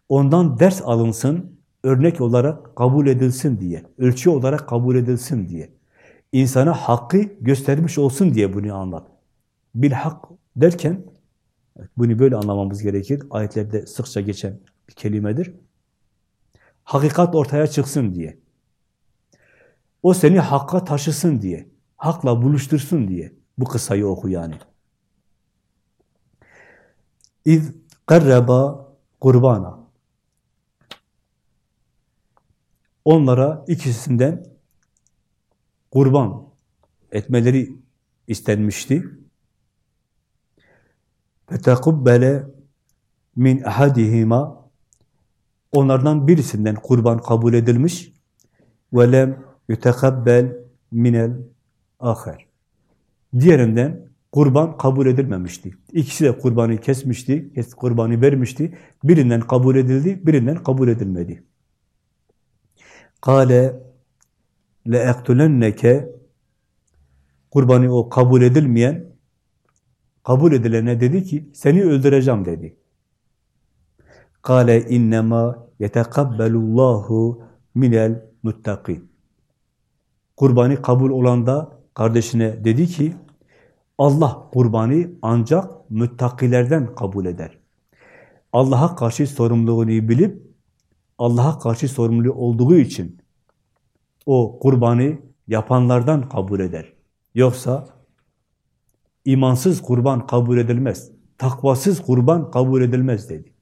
Ondan ders alınsın, örnek olarak kabul edilsin diye, ölçü olarak kabul edilsin diye. İnsana hakkı göstermiş olsun diye bunu anlat. Bilhak derken, bunu böyle anlamamız gerekir. Ayetlerde sıkça geçen bir kelimedir. Hakikat ortaya çıksın diye. O seni hakka taşısın diye. Hakla buluştursun diye. Bu kısayı oku yani. İz karraba kurbana. Onlara ikisinden kurban etmeleri istenmişti. Fetekubbele min ahadihima onlardan birisinden kurban kabul edilmiş ve lem yutekabbel minel aher. Diğerinden kurban kabul edilmemişti. İkisi de kurbanı kesmişti, kurbanı vermişti. Birinden kabul edildi, birinden kabul edilmedi. Kale le'ektulenneke kurbanı o kabul edilmeyen kabul edilene dedi ki seni öldüreceğim dedi. Kale innema yetekabbelullahu minel muttakin. Kurbanı kabul olan da kardeşine dedi ki Allah kurbanı ancak müttakilerden kabul eder. Allah'a karşı sorumluluğunu bilip Allah'a karşı sorumlu olduğu için o kurbanı yapanlardan kabul eder. Yoksa imansız kurban kabul edilmez. Takvasız kurban kabul edilmez dedi.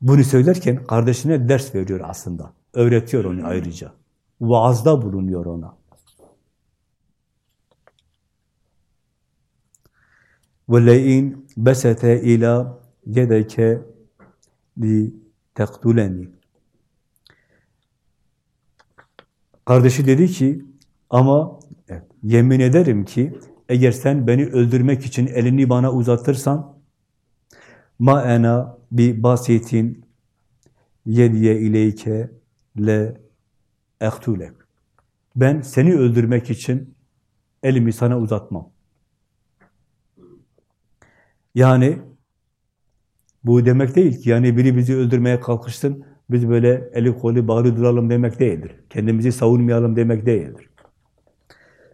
Bunu söylerken kardeşine ders veriyor aslında. Öğretiyor onu ayrıca. Vaazda bulunuyor ona. وَلَئِنْ بَسَتَ اِلَى يَدَكَ لِتَقْتُلَنِي Kardeşi dedi ki, ama evet, yemin ederim ki, eğer sen beni öldürmek için elini bana uzatırsan, ma ena bi basitin yediye ileyke le ehtulek. Ben seni öldürmek için elimi sana uzatmam. Yani bu demek değil ki yani biri bizi öldürmeye kalkışsın, biz böyle eli kolu bağlı duralım demek değildir. Kendimizi savunmayalım demek değildir.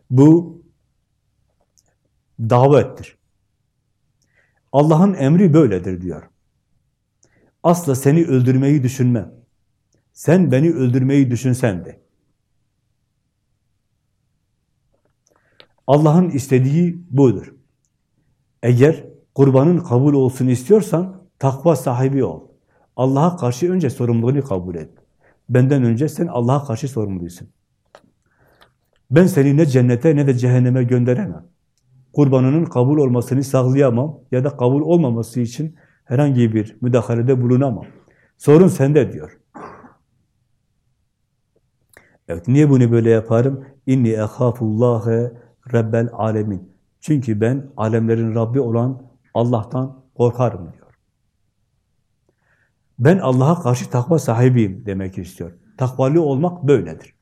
Bu davettir. Allah'ın emri böyledir diyor. Asla seni öldürmeyi düşünmem. Sen beni öldürmeyi düşünsen de. Allah'ın istediği budur. Eğer kurbanın kabul olsun istiyorsan takva sahibi ol. Allah'a karşı önce sorumluluğunu kabul et. Benden önce sen Allah'a karşı sorumlusun. Ben seni ne cennete ne de cehenneme gönderemem. Kurbanının kabul olmasını sağlayamam ya da kabul olmaması için herhangi bir müdahalede bulunamam. Sorun sende diyor. Evet, niye bunu böyle yaparım? İnni ehâfullâhe rabbel alemin. Çünkü ben alemlerin Rabbi olan Allah'tan korkarım diyor. Ben Allah'a karşı takva sahibiyim demek istiyor. Takvalı olmak böyledir.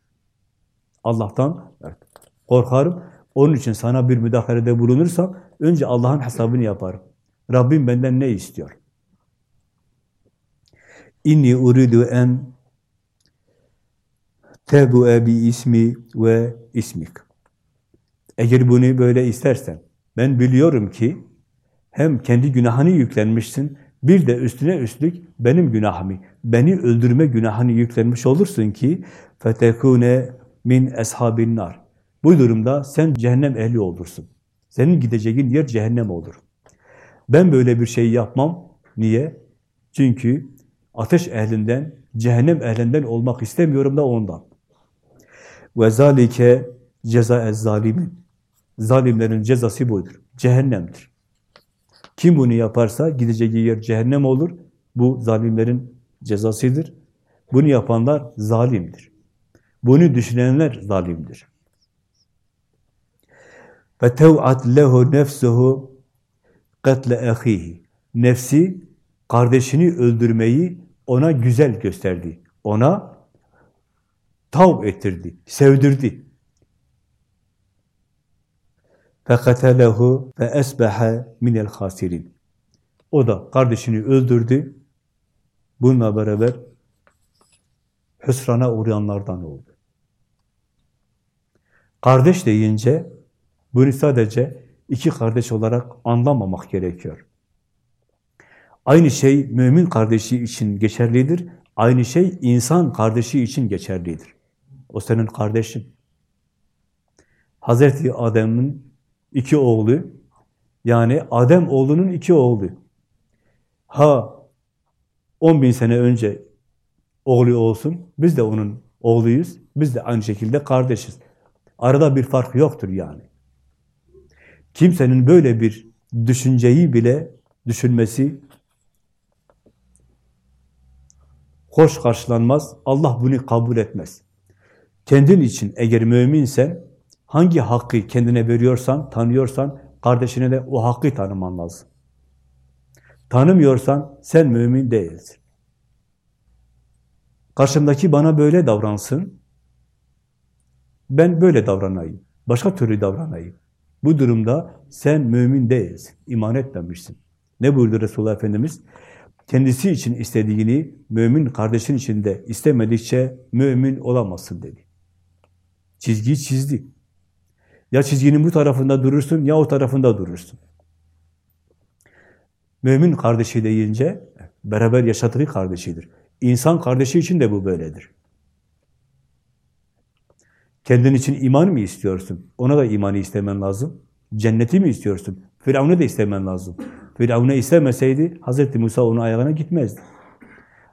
Allah'tan korkarım. Onun için sana bir müdahalede bulunursam önce Allah'ın hesabını yaparım. Rabbim benden ne istiyor? İnni uridu en tebu'e bi ismi ve ismik. Eğer bunu böyle istersen, ben biliyorum ki hem kendi günahını yüklenmişsin, bir de üstüne üstlük benim günahımı, beni öldürme günahını yüklenmiş olursun ki fetekune min eshabin nar. Bu durumda sen cehennem ehli olursun. Senin gideceğin yer cehennem olur. Ben böyle bir şey yapmam. Niye? Çünkü ateş ehlinden, cehennem ehlinden olmak istemiyorum da ondan. Ve zalike ceza zalimin. Zalimlerin cezası budur. Cehennemdir. Kim bunu yaparsa gideceği yer cehennem olur. Bu zalimlerin cezasıdır. Bunu yapanlar zalimdir. Bunu düşünenler zalimdir. Ve tev'at lehu nefsuhu katle ahihi. Nefsi kardeşini öldürmeyi ona güzel gösterdi. Ona tav ettirdi, sevdirdi. فَقَتَلَهُ فَاَسْبَحَ مِنَ الْخَاسِرِينَ O da kardeşini öldürdü. Bununla beraber hüsrana uğrayanlardan oldu. Kardeş deyince bunu sadece iki kardeş olarak anlamamak gerekiyor. Aynı şey mümin kardeşi için geçerlidir. Aynı şey insan kardeşi için geçerlidir. O senin kardeşin. Hazreti Adem'in iki oğlu, yani Adem oğlunun iki oğlu. Ha 10 bin sene önce oğlu olsun, biz de onun oğluyuz, biz de aynı şekilde kardeşiz. Arada bir fark yoktur yani. Kimsenin böyle bir düşünceyi bile düşünmesi hoş karşılanmaz. Allah bunu kabul etmez. Kendin için eğer müminsen, hangi hakkı kendine veriyorsan, tanıyorsan, kardeşine de o hakkı tanıman lazım. Tanımıyorsan sen mümin değilsin. Karşımdaki bana böyle davransın, ben böyle davranayım, başka türlü davranayım. Bu durumda sen mümin değilsin, iman etmemişsin. Ne buyurdu Resulullah Efendimiz? Kendisi için istediğini mümin kardeşin için de istemedikçe mümin olamazsın dedi. Çizgiyi çizdi. Ya çizginin bu tarafında durursun ya o tarafında durursun. Mümin kardeşi deyince beraber yaşadığı kardeşidir. İnsan kardeşi için de bu böyledir. Kendin için iman mı istiyorsun? Ona da imanı istemen lazım. Cenneti mi istiyorsun? Firavun'u da istemen lazım. Firavun'u istemeseydi Hz. Musa onun ayağına gitmezdi.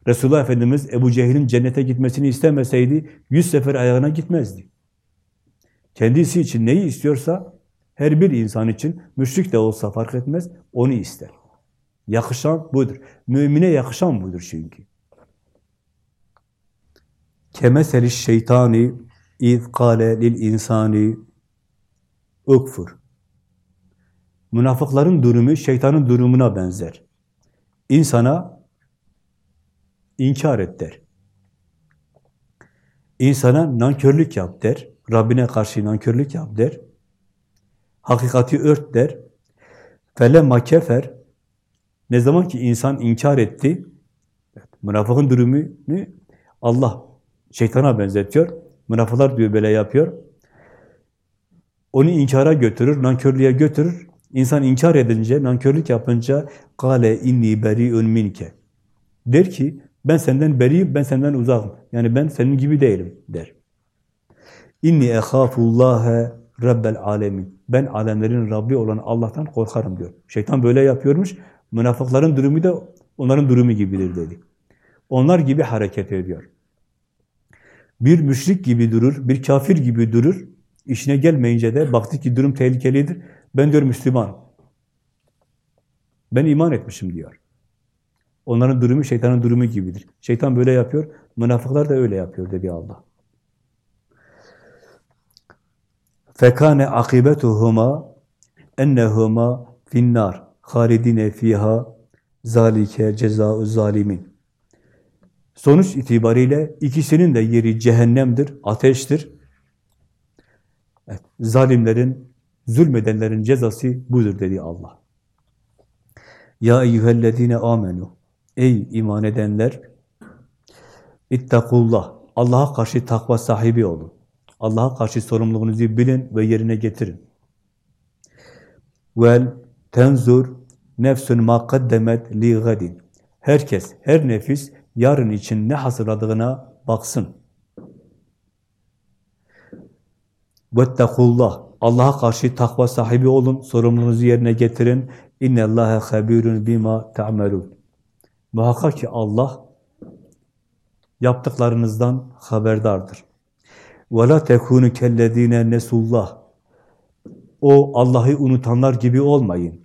Resulullah Efendimiz Ebu Cehil'in cennete gitmesini istemeseydi yüz sefer ayağına gitmezdi. Kendisi için neyi istiyorsa her bir insan için müşrik de olsa fark etmez onu ister. Yakışan budur. Mümine yakışan budur çünkü. Kemeseli şeytani iz kâle lil insani ukfur. Münafıkların durumu şeytanın durumuna benzer. İnsana inkar et der. İnsana nankörlük yap der. Rabbine karşı nankörlük yap der. Hakikati ört der. Felemma kefer ne zaman ki insan inkar etti, münafıkın durumunu Allah şeytana benzetiyor. Münafıklar diyor böyle yapıyor. Onu inkara götürür, nankörlüğe götürür. İnsan inkar edince, nankörlük yapınca kale inni beri'un minke. Der ki ben senden beriyim, ben senden uzakım. Yani ben senin gibi değilim der. İnni ehâfullâhe rabbel alemin. Ben alemlerin Rabbi olan Allah'tan korkarım diyor. Şeytan böyle yapıyormuş. Münafıkların durumu da onların durumu gibidir dedi. Onlar gibi hareket ediyor. Bir müşrik gibi durur, bir kafir gibi durur. İşine gelmeyince de baktı ki durum tehlikelidir. Ben diyor Müslüman. Ben iman etmişim diyor. Onların durumu şeytanın durumu gibidir. Şeytan böyle yapıyor, münafıklar da öyle yapıyor dedi Allah. Fekane akibetuhuma ennehuma finnar halidine fiha zalike ceza'u zalimin. Sonuç itibariyle ikisinin de yeri cehennemdir, ateştir. Evet, zalimlerin, zulmedenlerin cezası budur dedi Allah. Ya eyyühellezine amenu. Ey iman edenler, ittakullah. Allah'a karşı takva sahibi olun. Allah'a karşı sorumluluğunuzu bilin ve yerine getirin. Vel tenzur nefsun ma kaddemet li gadin. Herkes, her nefis yarın için ne hazırladığına baksın. Vettekullah. Allah'a karşı takva sahibi olun, sorumluluğunuzu yerine getirin. İnne Allahe habirun bima ta'melun. Muhakkak ki Allah yaptıklarınızdan haberdardır. وَلَا تَكُونُ كَلَّذ۪ينَ nesullah. O Allah'ı unutanlar gibi olmayın.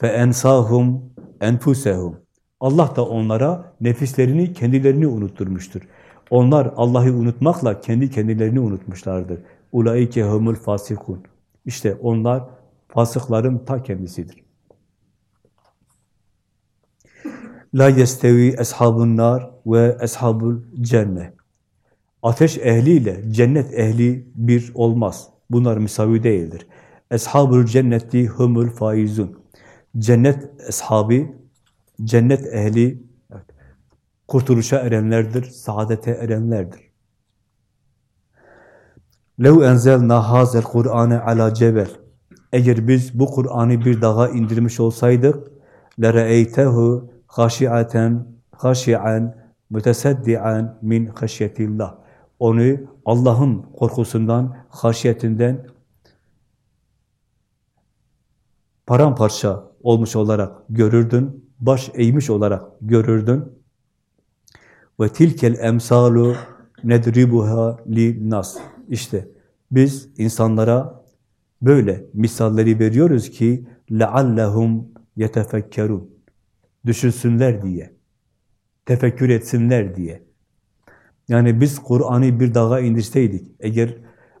فَاَنْسَاهُمْ enfusehum. Allah da onlara nefislerini, kendilerini unutturmuştur. Onlar Allah'ı unutmakla kendi kendilerini unutmuşlardır. Ulaike humul fasikun. İşte onlar fasıkların ta kendisidir. La yestevi eshabun nar ve eshabul cennet. Ateş ehliyle cennet ehli bir olmaz. Bunlar misavi değildir. Eshabul cenneti humul faizun. Cennet eshabı, cennet ehli kurtuluşa erenlerdir, saadete erenlerdir. لَوْ اَنْزَلْنَا هَذَا الْقُرْآنَ عَلَى cebel. Eğer biz bu Kur'an'ı bir dağa indirmiş olsaydık, لَرَأَيْتَهُ خَاشِعَةً خَاشِعًا مُتَسَدِّعًا min خَشْيَةِ onu Allah'ın korkusundan, haşiyetinden paramparça olmuş olarak görürdün, baş eğmiş olarak görürdün. Ve tilkel emsalu nedribuha li nas. İşte biz insanlara böyle misalleri veriyoruz ki leallehum yetefekkerun. Düşünsünler diye. Tefekkür etsinler diye. Yani biz Kur'an'ı bir dağa indirseydik, eğer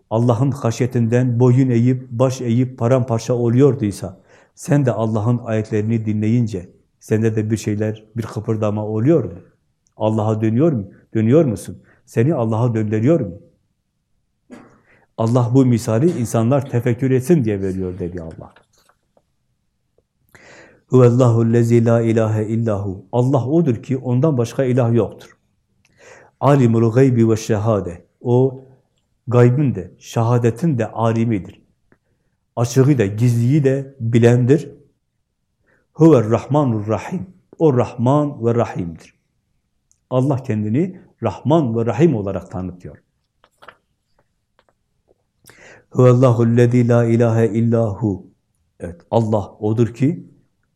Allah'ın haşyetinden boyun eğip, baş eğip paramparça oluyorduysa, sen de Allah'ın ayetlerini dinleyince, sende de bir şeyler, bir kıpırdama oluyor mu? Allah'a dönüyor mu? Dönüyor musun? Seni Allah'a döndürüyor mu? Allah bu misali insanlar tefekkür etsin diye veriyor dedi Allah. Huvallahu lezi la ilahe illahu. Allah odur ki ondan başka ilah yoktur. Alimul gaybi ve şehade. O gaybın de, şehadetin de alimidir. Açığı da, gizliyi de bilendir. Huve rahmanur rahim. O Rahman ve Rahim'dir. Allah kendini Rahman ve Rahim olarak tanıtıyor. Huvallahu lezi la ilahe illahu. Evet, Allah odur ki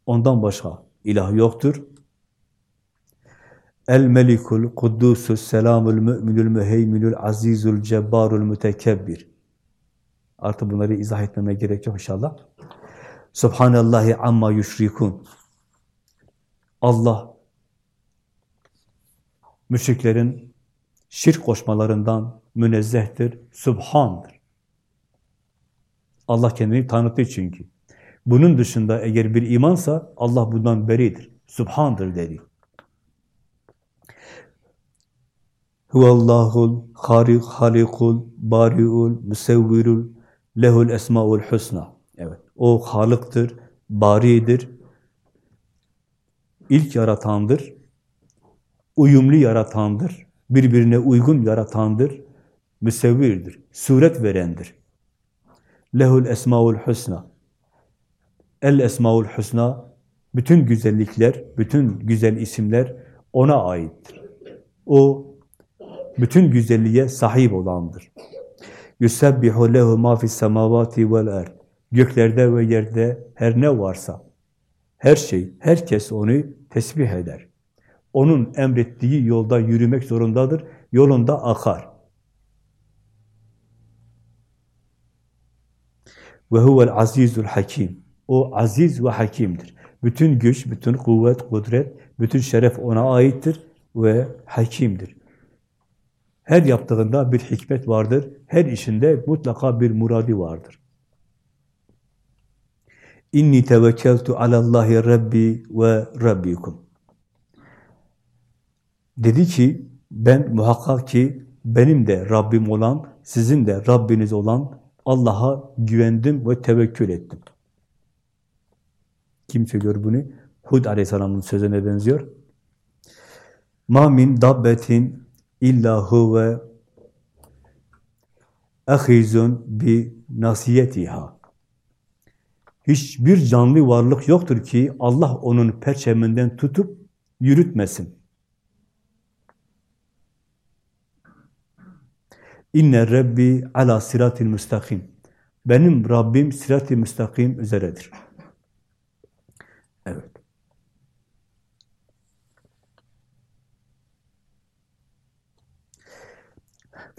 ondan başka ilah yoktur. El melikul kuddusus selamul müminul müheyminul azizul cebbarul mütekebbir. Artık bunları izah etmeme gerek yok inşallah. Subhanallahi amma yüşrikun. Allah müşriklerin şirk koşmalarından münezzehtir, subhandır. Allah kendini tanıttı çünkü. Bunun dışında eğer bir imansa Allah bundan beridir. Subhandır dedi. Huvallahul harik halikul bariul musevvirul lehul esmaul husna. Evet. O halıktır, baridir, ilk yaratandır, uyumlu yaratandır, birbirine uygun yaratandır, müsevvirdir, suret verendir. Lehul esmaul husna. El esmaul husna, bütün güzellikler, bütün güzel isimler ona aittir. O, bütün güzelliğe sahip olandır. Lehu ma fis semavati vel erd. Göklerde ve yerde her ne varsa, her şey, herkes onu tesbih eder. Onun emrettiği yolda yürümek zorundadır, yolunda akar. Ve huvel azizul hakim. O aziz ve hakimdir. Bütün güç, bütün kuvvet, kudret, bütün şeref ona aittir ve hakimdir. Her yaptığında bir hikmet vardır. Her işinde mutlaka bir muradi vardır. İnni tevekkeltu alallahi rabbi ve rabbikum. Dedi ki, ben muhakkak ki benim de Rabbim olan, sizin de Rabbiniz olan Allah'a güvendim ve tevekkül ettim. Kim söylüyor bunu? Hud Aleyhisselam'ın sözüne benziyor. Ma min dabbetin illa huve ahizun bi nasiyetiha. Hiçbir canlı varlık yoktur ki Allah onun perçeminden tutup yürütmesin. İnne Rabbi ala siratil müstakim. Benim Rabbim sirat-i müstakim üzeredir. Evet.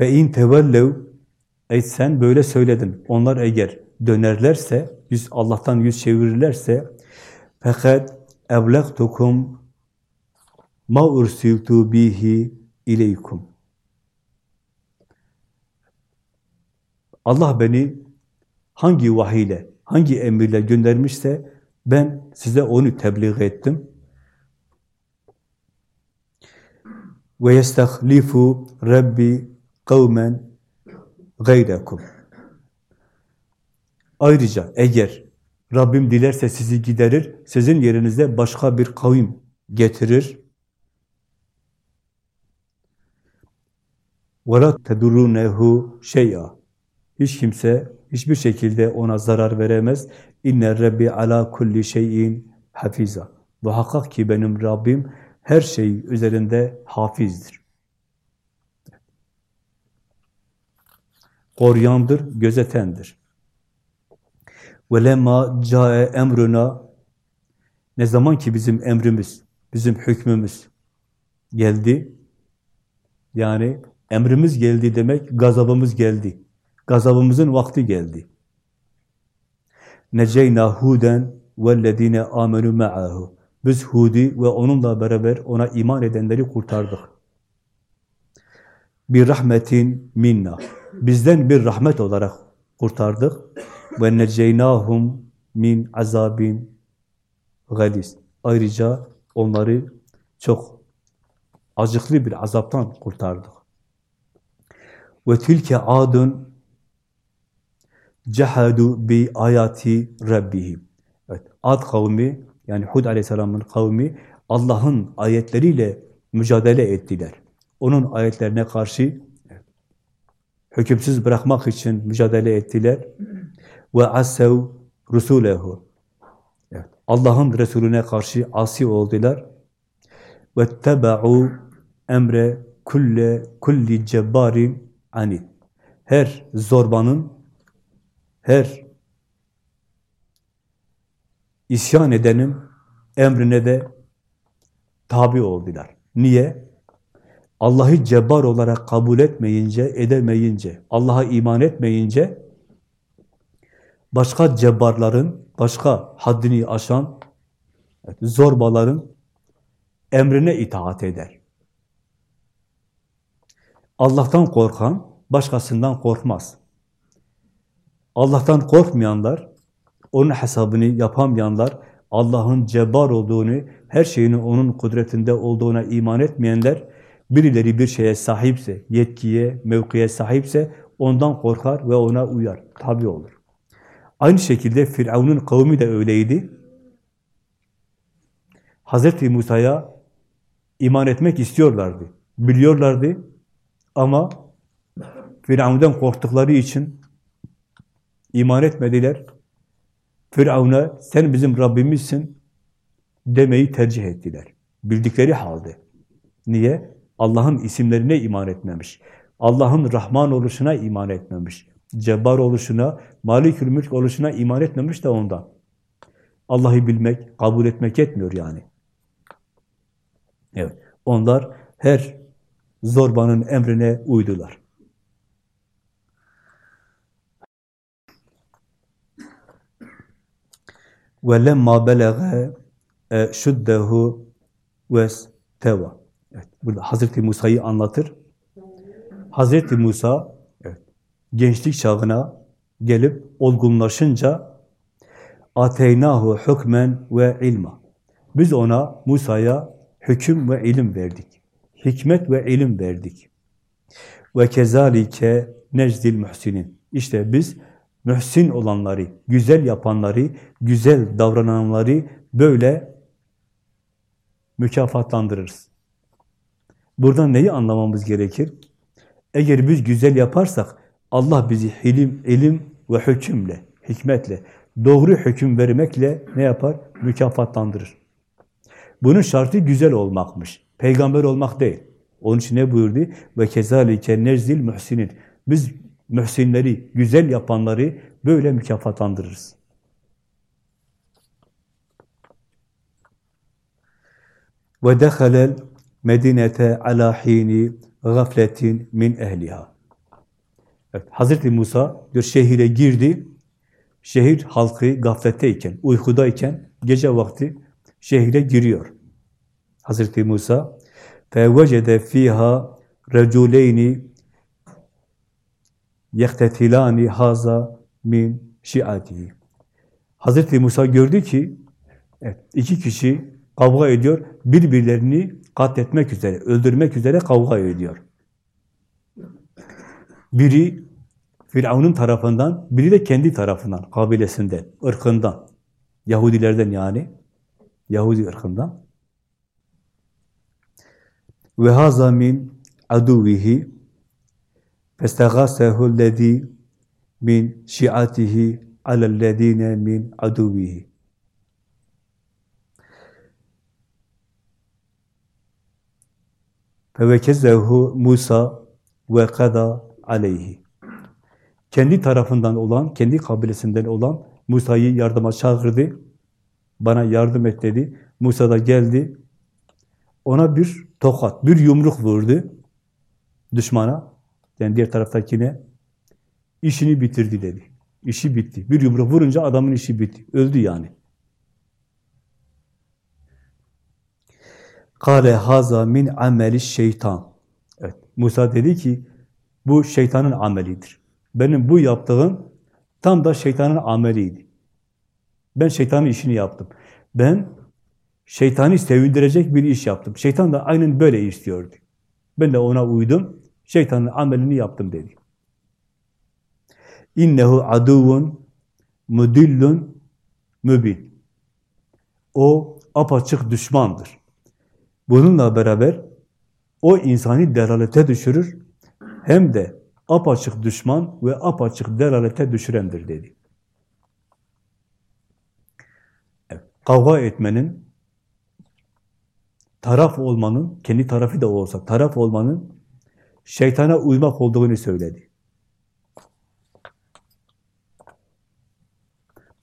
Ve in tevellev ey sen böyle söyledin. Onlar eğer dönerlerse, yüz Allah'tan yüz çevirirlerse fakat evlektukum ma ursiltu bihi ileykum. Allah beni hangi vahiyle, hangi emirle göndermişse ben size onu tebliğ ettim. Ve yestahlifu Rabbi kavmen gayrekum. Ayrıca eğer Rabbim dilerse sizi giderir, sizin yerinizde başka bir kavim getirir. وَلَا تَدُرُونَهُ şey'a. Hiç kimse hiçbir şekilde ona zarar veremez. İnne Rabbi ala kulli şeyin hafiza. Muhakkak ki benim Rabbim her şey üzerinde hafizdir. Koryandır, gözetendir. Ve lemma cae emruna ne zaman ki bizim emrimiz, bizim hükmümüz geldi, yani emrimiz geldi demek, gazabımız geldi. Gazabımızın vakti geldi. Neceyna huden وَالَّذ۪ينَ آمَنُوا مَعَهُ Biz Hud'i ve onunla beraber ona iman edenleri kurtardık. Bir rahmetin minna. Bizden bir rahmet olarak kurtardık. Ve neceynahum min azabin gadis. Ayrıca onları çok acıklı bir azaptan kurtardık. Ve tilke adun cehadu bi ayati rabbihim. Evet, Ad kavmi yani Hud aleyhisselamın kavmi Allah'ın ayetleriyle mücadele ettiler. Onun ayetlerine karşı hükümsüz bırakmak için mücadele ettiler. Ve asev rusulehu. Allah'ın Resulüne karşı asi oldular. Ve teba'u emre kulle kulli cebbarin anid. Her zorbanın, her isyan edenin emrine de tabi oldular. Niye? Allah'ı cebbar olarak kabul etmeyince, edemeyince, Allah'a iman etmeyince, başka cebbarların, başka haddini aşan zorbaların emrine itaat eder. Allah'tan korkan, başkasından korkmaz. Allah'tan korkmayanlar, onun hesabını yapamayanlar, Allah'ın cebbar olduğunu, her şeyin onun kudretinde olduğuna iman etmeyenler, birileri bir şeye sahipse, yetkiye, mevkiye sahipse ondan korkar ve ona uyar, tabi olur. Aynı şekilde Firavun'un kavmi de öyleydi. Hazreti Musa'ya iman etmek istiyorlardı, biliyorlardı ama Firavun'dan korktukları için iman etmediler. Firavun'a sen bizim Rabbimizsin demeyi tercih ettiler. Bildikleri halde. Niye? Allah'ın isimlerine iman etmemiş. Allah'ın Rahman oluşuna iman etmemiş. Cebbar oluşuna, Malikül Mülk oluşuna iman etmemiş de ondan. Allah'ı bilmek, kabul etmek yetmiyor yani. Evet. Onlar her zorbanın emrine uydular. وَلَمَّا بَلَغَ شُدَّهُ وَاسْتَوَى evet, Burada Hazreti Musa'yı anlatır. Hazreti Musa evet, gençlik çağına gelip olgunlaşınca ateynahu hukmen ve ilma. Biz ona Musa'ya hüküm ve ilim verdik. Hikmet ve ilim verdik. Ve kezalike necdil muhsinin. İşte biz mühsin olanları, güzel yapanları, güzel davrananları böyle mükafatlandırırız. Buradan neyi anlamamız gerekir? Eğer biz güzel yaparsak Allah bizi ilim, ilim ve hükümle, hikmetle, doğru hüküm vermekle ne yapar? Mükafatlandırır. Bunun şartı güzel olmakmış. Peygamber olmak değil. Onun için ne buyurdu? Ve kezalike nezil muhsinin. Biz mühsinleri, güzel yapanları böyle mükafatlandırırız. Ve dehalel medinete ala hini gafletin min ehliha. Evet, Hazreti Musa diyor şehire girdi. Şehir halkı gafletteyken, uykudayken gece vakti şehre giriyor. Hazreti Musa fevecede fiha reculeyni yektetilani haza min şiatihi. Hazreti Musa gördü ki evet, iki kişi kavga ediyor, birbirlerini katletmek üzere, öldürmek üzere kavga ediyor. Biri Firavun'un tarafından, biri de kendi tarafından, kabilesinden, ırkından. Yahudilerden yani. Yahudi ırkından. Ve hazamin aduvihi festagasehu lezi min şiatihi alellezine min aduvihi Fevekezzehu Musa ve kada aleyhi. Kendi tarafından olan, kendi kabilesinden olan Musa'yı yardıma çağırdı. Bana yardım et dedi. Musa da geldi. Ona bir tokat, bir yumruk vurdu düşmana. Yani diğer taraftakine işini bitirdi dedi. İşi bitti. Bir yumruk vurunca adamın işi bitti. Öldü yani. Kale haza min ameli şeytan. Evet, Musa dedi ki bu şeytanın amelidir. Benim bu yaptığım tam da şeytanın ameliydi. Ben şeytanın işini yaptım. Ben şeytanı sevindirecek bir iş yaptım. Şeytan da aynen böyle istiyordu. Ben de ona uydum. Şeytanın amelini yaptım dedi. İnnehu aduvun mudillun mübin. O apaçık düşmandır. Bununla beraber o insanı delalete düşürür, hem de apaçık düşman ve apaçık delalete düşürendir dedi. Evet, kavga etmenin, taraf olmanın, kendi tarafı da olsa taraf olmanın şeytana uymak olduğunu söyledi.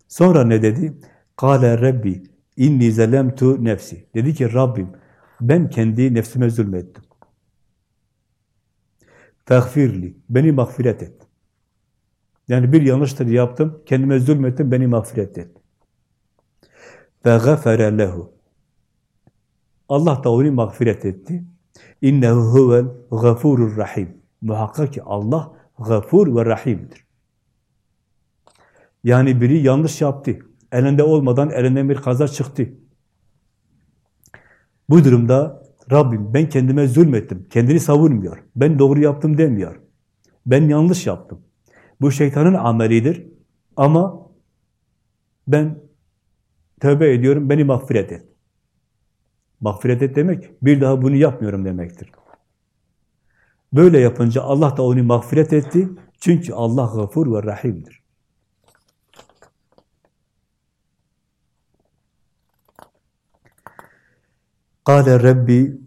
Sonra ne dedi? Kale Rabbi inni zelemtu nefsi. Dedi ki Rabbim ben kendi nefsime zulmettim. Fehfirli. Beni mağfiret et. Yani bir yanlıştır yaptım, kendime zulmettim, beni mağfiret et. Ve gafere lehu. Allah da onu mağfiret etti. İnnehu huvel gafurur rahim. Muhakkak ki Allah gafur ve rahimdir. Yani biri yanlış yaptı. Elinde olmadan elinden bir kaza çıktı. Bu durumda Rabbim ben kendime zulmettim. Kendini savunmuyor. Ben doğru yaptım demiyor. Ben yanlış yaptım. Bu şeytanın amelidir. Ama ben tövbe ediyorum. Beni mağfiret et. Mağfiret et demek bir daha bunu yapmıyorum demektir. Böyle yapınca Allah da onu mağfiret etti. Çünkü Allah gafur ve rahimdir. Kâle Rabbi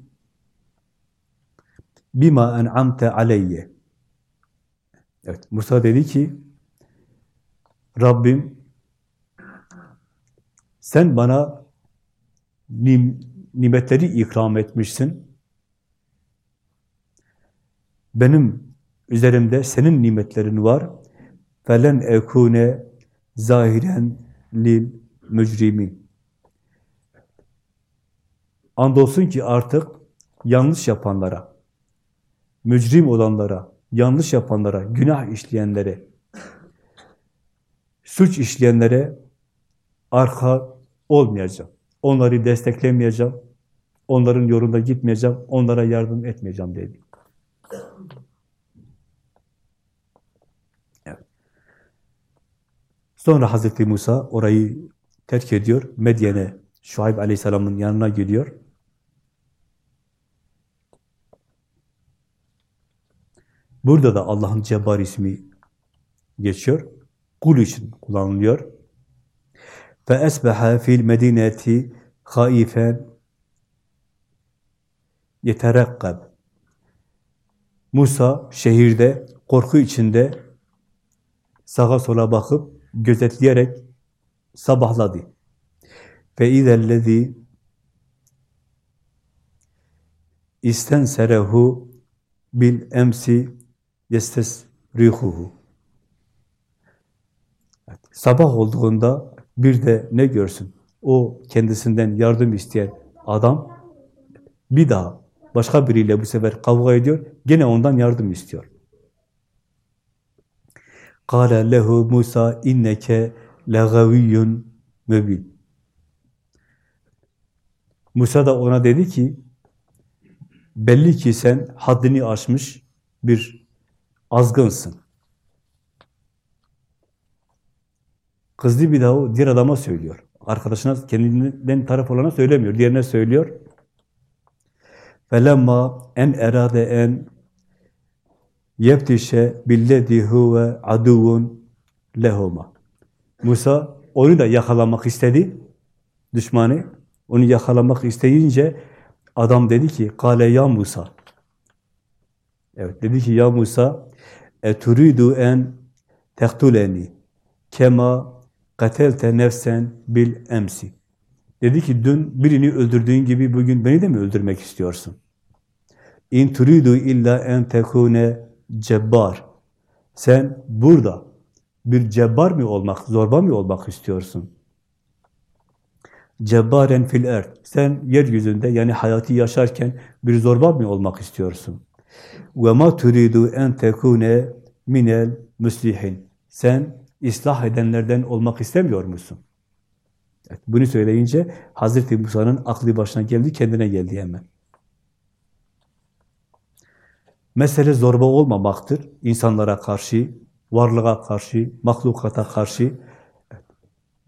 bima en'amte aleyye. Evet, Musa dedi ki Rabbim sen bana nim, nimetleri ikram etmişsin. Benim üzerimde senin nimetlerin var. Felen ekune zahiren lil mücrimin. Andolsun ki artık yanlış yapanlara, mücrim olanlara, yanlış yapanlara, günah işleyenlere, suç işleyenlere arka olmayacağım. Onları desteklemeyeceğim. Onların yolunda gitmeyeceğim. Onlara yardım etmeyeceğim dedi. Sonra Hazreti Musa orayı terk ediyor. Medyen'e, Şuayb Aleyhisselam'ın yanına gidiyor. Burada da Allah'ın Cebbar ismi geçiyor. Kul için kullanılıyor. Ve esbeha fil medineti haifen yeterekkab. Musa şehirde korku içinde sağa sola bakıp gözetleyerek sabahladı. Ve izellezi istenserehu bil emsi yestesrihuhu. Evet, sabah olduğunda bir de ne görsün? O kendisinden yardım isteyen adam bir daha başka biriyle bu sefer kavga ediyor. Gene ondan yardım istiyor. Kâle lehu Musa inneke legaviyyun mübin. Musa da ona dedi ki belli ki sen haddini aşmış bir azgınsın. Kızdı bir daha o diğer adama söylüyor. Arkadaşına kendinden taraf olana söylemiyor. Diğerine söylüyor. Felemma en erade en yebtişe billezi huve aduvun lehuma. Musa onu da yakalamak istedi. Düşmanı onu yakalamak isteyince adam dedi ki kale ya Musa. Evet dedi ki ya Musa eturidu en tektuleni kema katelte nefsen bil emsi. Dedi ki dün birini öldürdüğün gibi bugün beni de mi öldürmek istiyorsun? İn turidu illa en tekune cebbar. Sen burada bir cebbar mı olmak, zorba mı olmak istiyorsun? Cebbaren fil erd. Sen yeryüzünde yani hayatı yaşarken bir zorba mı olmak istiyorsun? Ve ma turidu en tekune minel muslihin. Sen ıslah edenlerden olmak istemiyor musun? Bunu söyleyince Hazreti Musa'nın aklı başına geldi, kendine geldi hemen. Mesele zorba olmamaktır. İnsanlara karşı, varlığa karşı, mahlukata karşı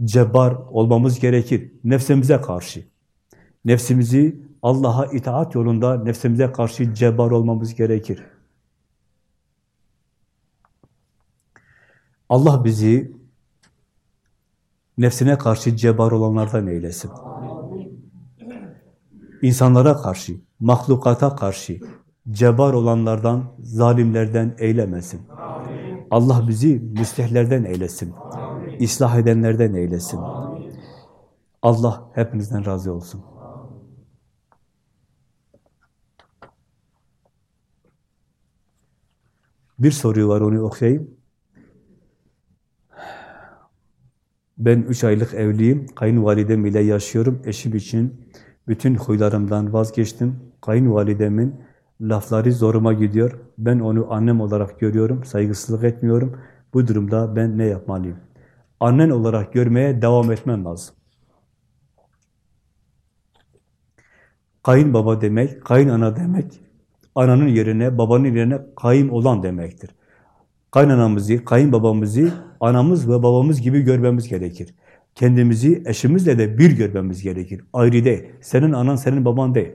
cebbar olmamız gerekir. Nefsimize karşı. Nefsimizi Allah'a itaat yolunda nefsimize karşı cebbar olmamız gerekir. Allah bizi nefsine karşı cebbar olanlardan eylesin. İnsanlara karşı, mahlukata karşı cebbar olanlardan, zalimlerden eylemesin. Allah bizi müslihlerden eylesin. İslah edenlerden eylesin. Allah hepinizden razı olsun. Bir soru var, onu okuyayım. Ben üç aylık evliyim, kayınvalidem ile yaşıyorum. Eşim için bütün huylarımdan vazgeçtim. Kayınvalidemin lafları zoruma gidiyor. Ben onu annem olarak görüyorum, saygısızlık etmiyorum. Bu durumda ben ne yapmalıyım? Annen olarak görmeye devam etmen lazım. Kayınbaba demek, kayınana demek, ananın yerine, babanın yerine kayın olan demektir. Kaynanamızı, kayınbabamızı anamız ve babamız gibi görmemiz gerekir. Kendimizi eşimizle de bir görmemiz gerekir. Ayrı değil. Senin anan, senin baban değil.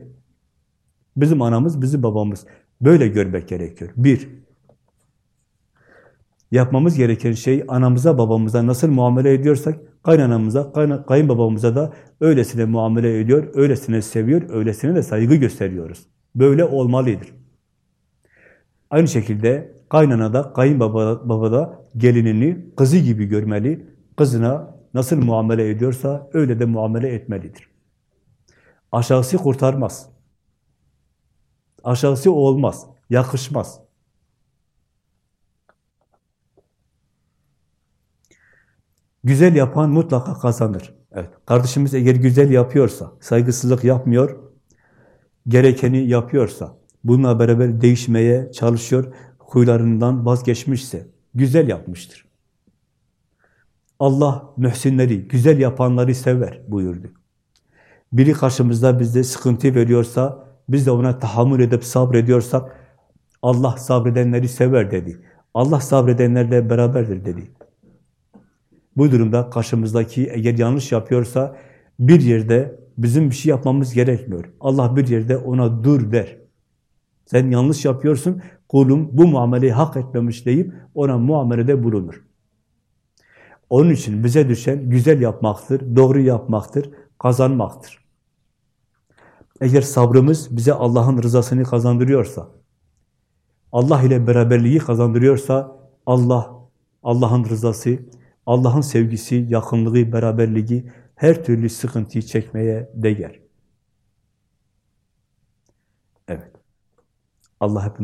Bizim anamız, bizim babamız. Böyle görmek gerekiyor. Bir. Yapmamız gereken şey anamıza, babamıza nasıl muamele ediyorsak kaynanamıza, kayın, kayınbabamıza da öylesine muamele ediyor, öylesine seviyor, öylesine de saygı gösteriyoruz. Böyle olmalıdır. Aynı şekilde kaynana da, kayınbaba baba da gelinini kızı gibi görmeli. Kızına nasıl muamele ediyorsa öyle de muamele etmelidir. Aşağısı kurtarmaz. Aşağısı olmaz, yakışmaz. Güzel yapan mutlaka kazanır. Evet, kardeşimiz eğer güzel yapıyorsa, saygısızlık yapmıyor, gerekeni yapıyorsa, bununla beraber değişmeye çalışıyor, huylarından vazgeçmişse, güzel yapmıştır. Allah mühsinleri, güzel yapanları sever buyurdu. Biri karşımızda bizde sıkıntı veriyorsa, biz de ona tahammül edip sabrediyorsak, Allah sabredenleri sever dedi. Allah sabredenlerle beraberdir dedi. Bu durumda karşımızdaki eğer yanlış yapıyorsa bir yerde bizim bir şey yapmamız gerekmiyor. Allah bir yerde ona dur der. Sen yanlış yapıyorsun, kulum bu muameleyi hak etmemiş deyip ona muamelede bulunur. Onun için bize düşen güzel yapmaktır, doğru yapmaktır, kazanmaktır. Eğer sabrımız bize Allah'ın rızasını kazandırıyorsa, Allah ile beraberliği kazandırıyorsa, Allah, Allah'ın rızası, Allah'ın sevgisi, yakınlığı, beraberliği her türlü sıkıntıyı çekmeye değer. Evet. Allah hepiniz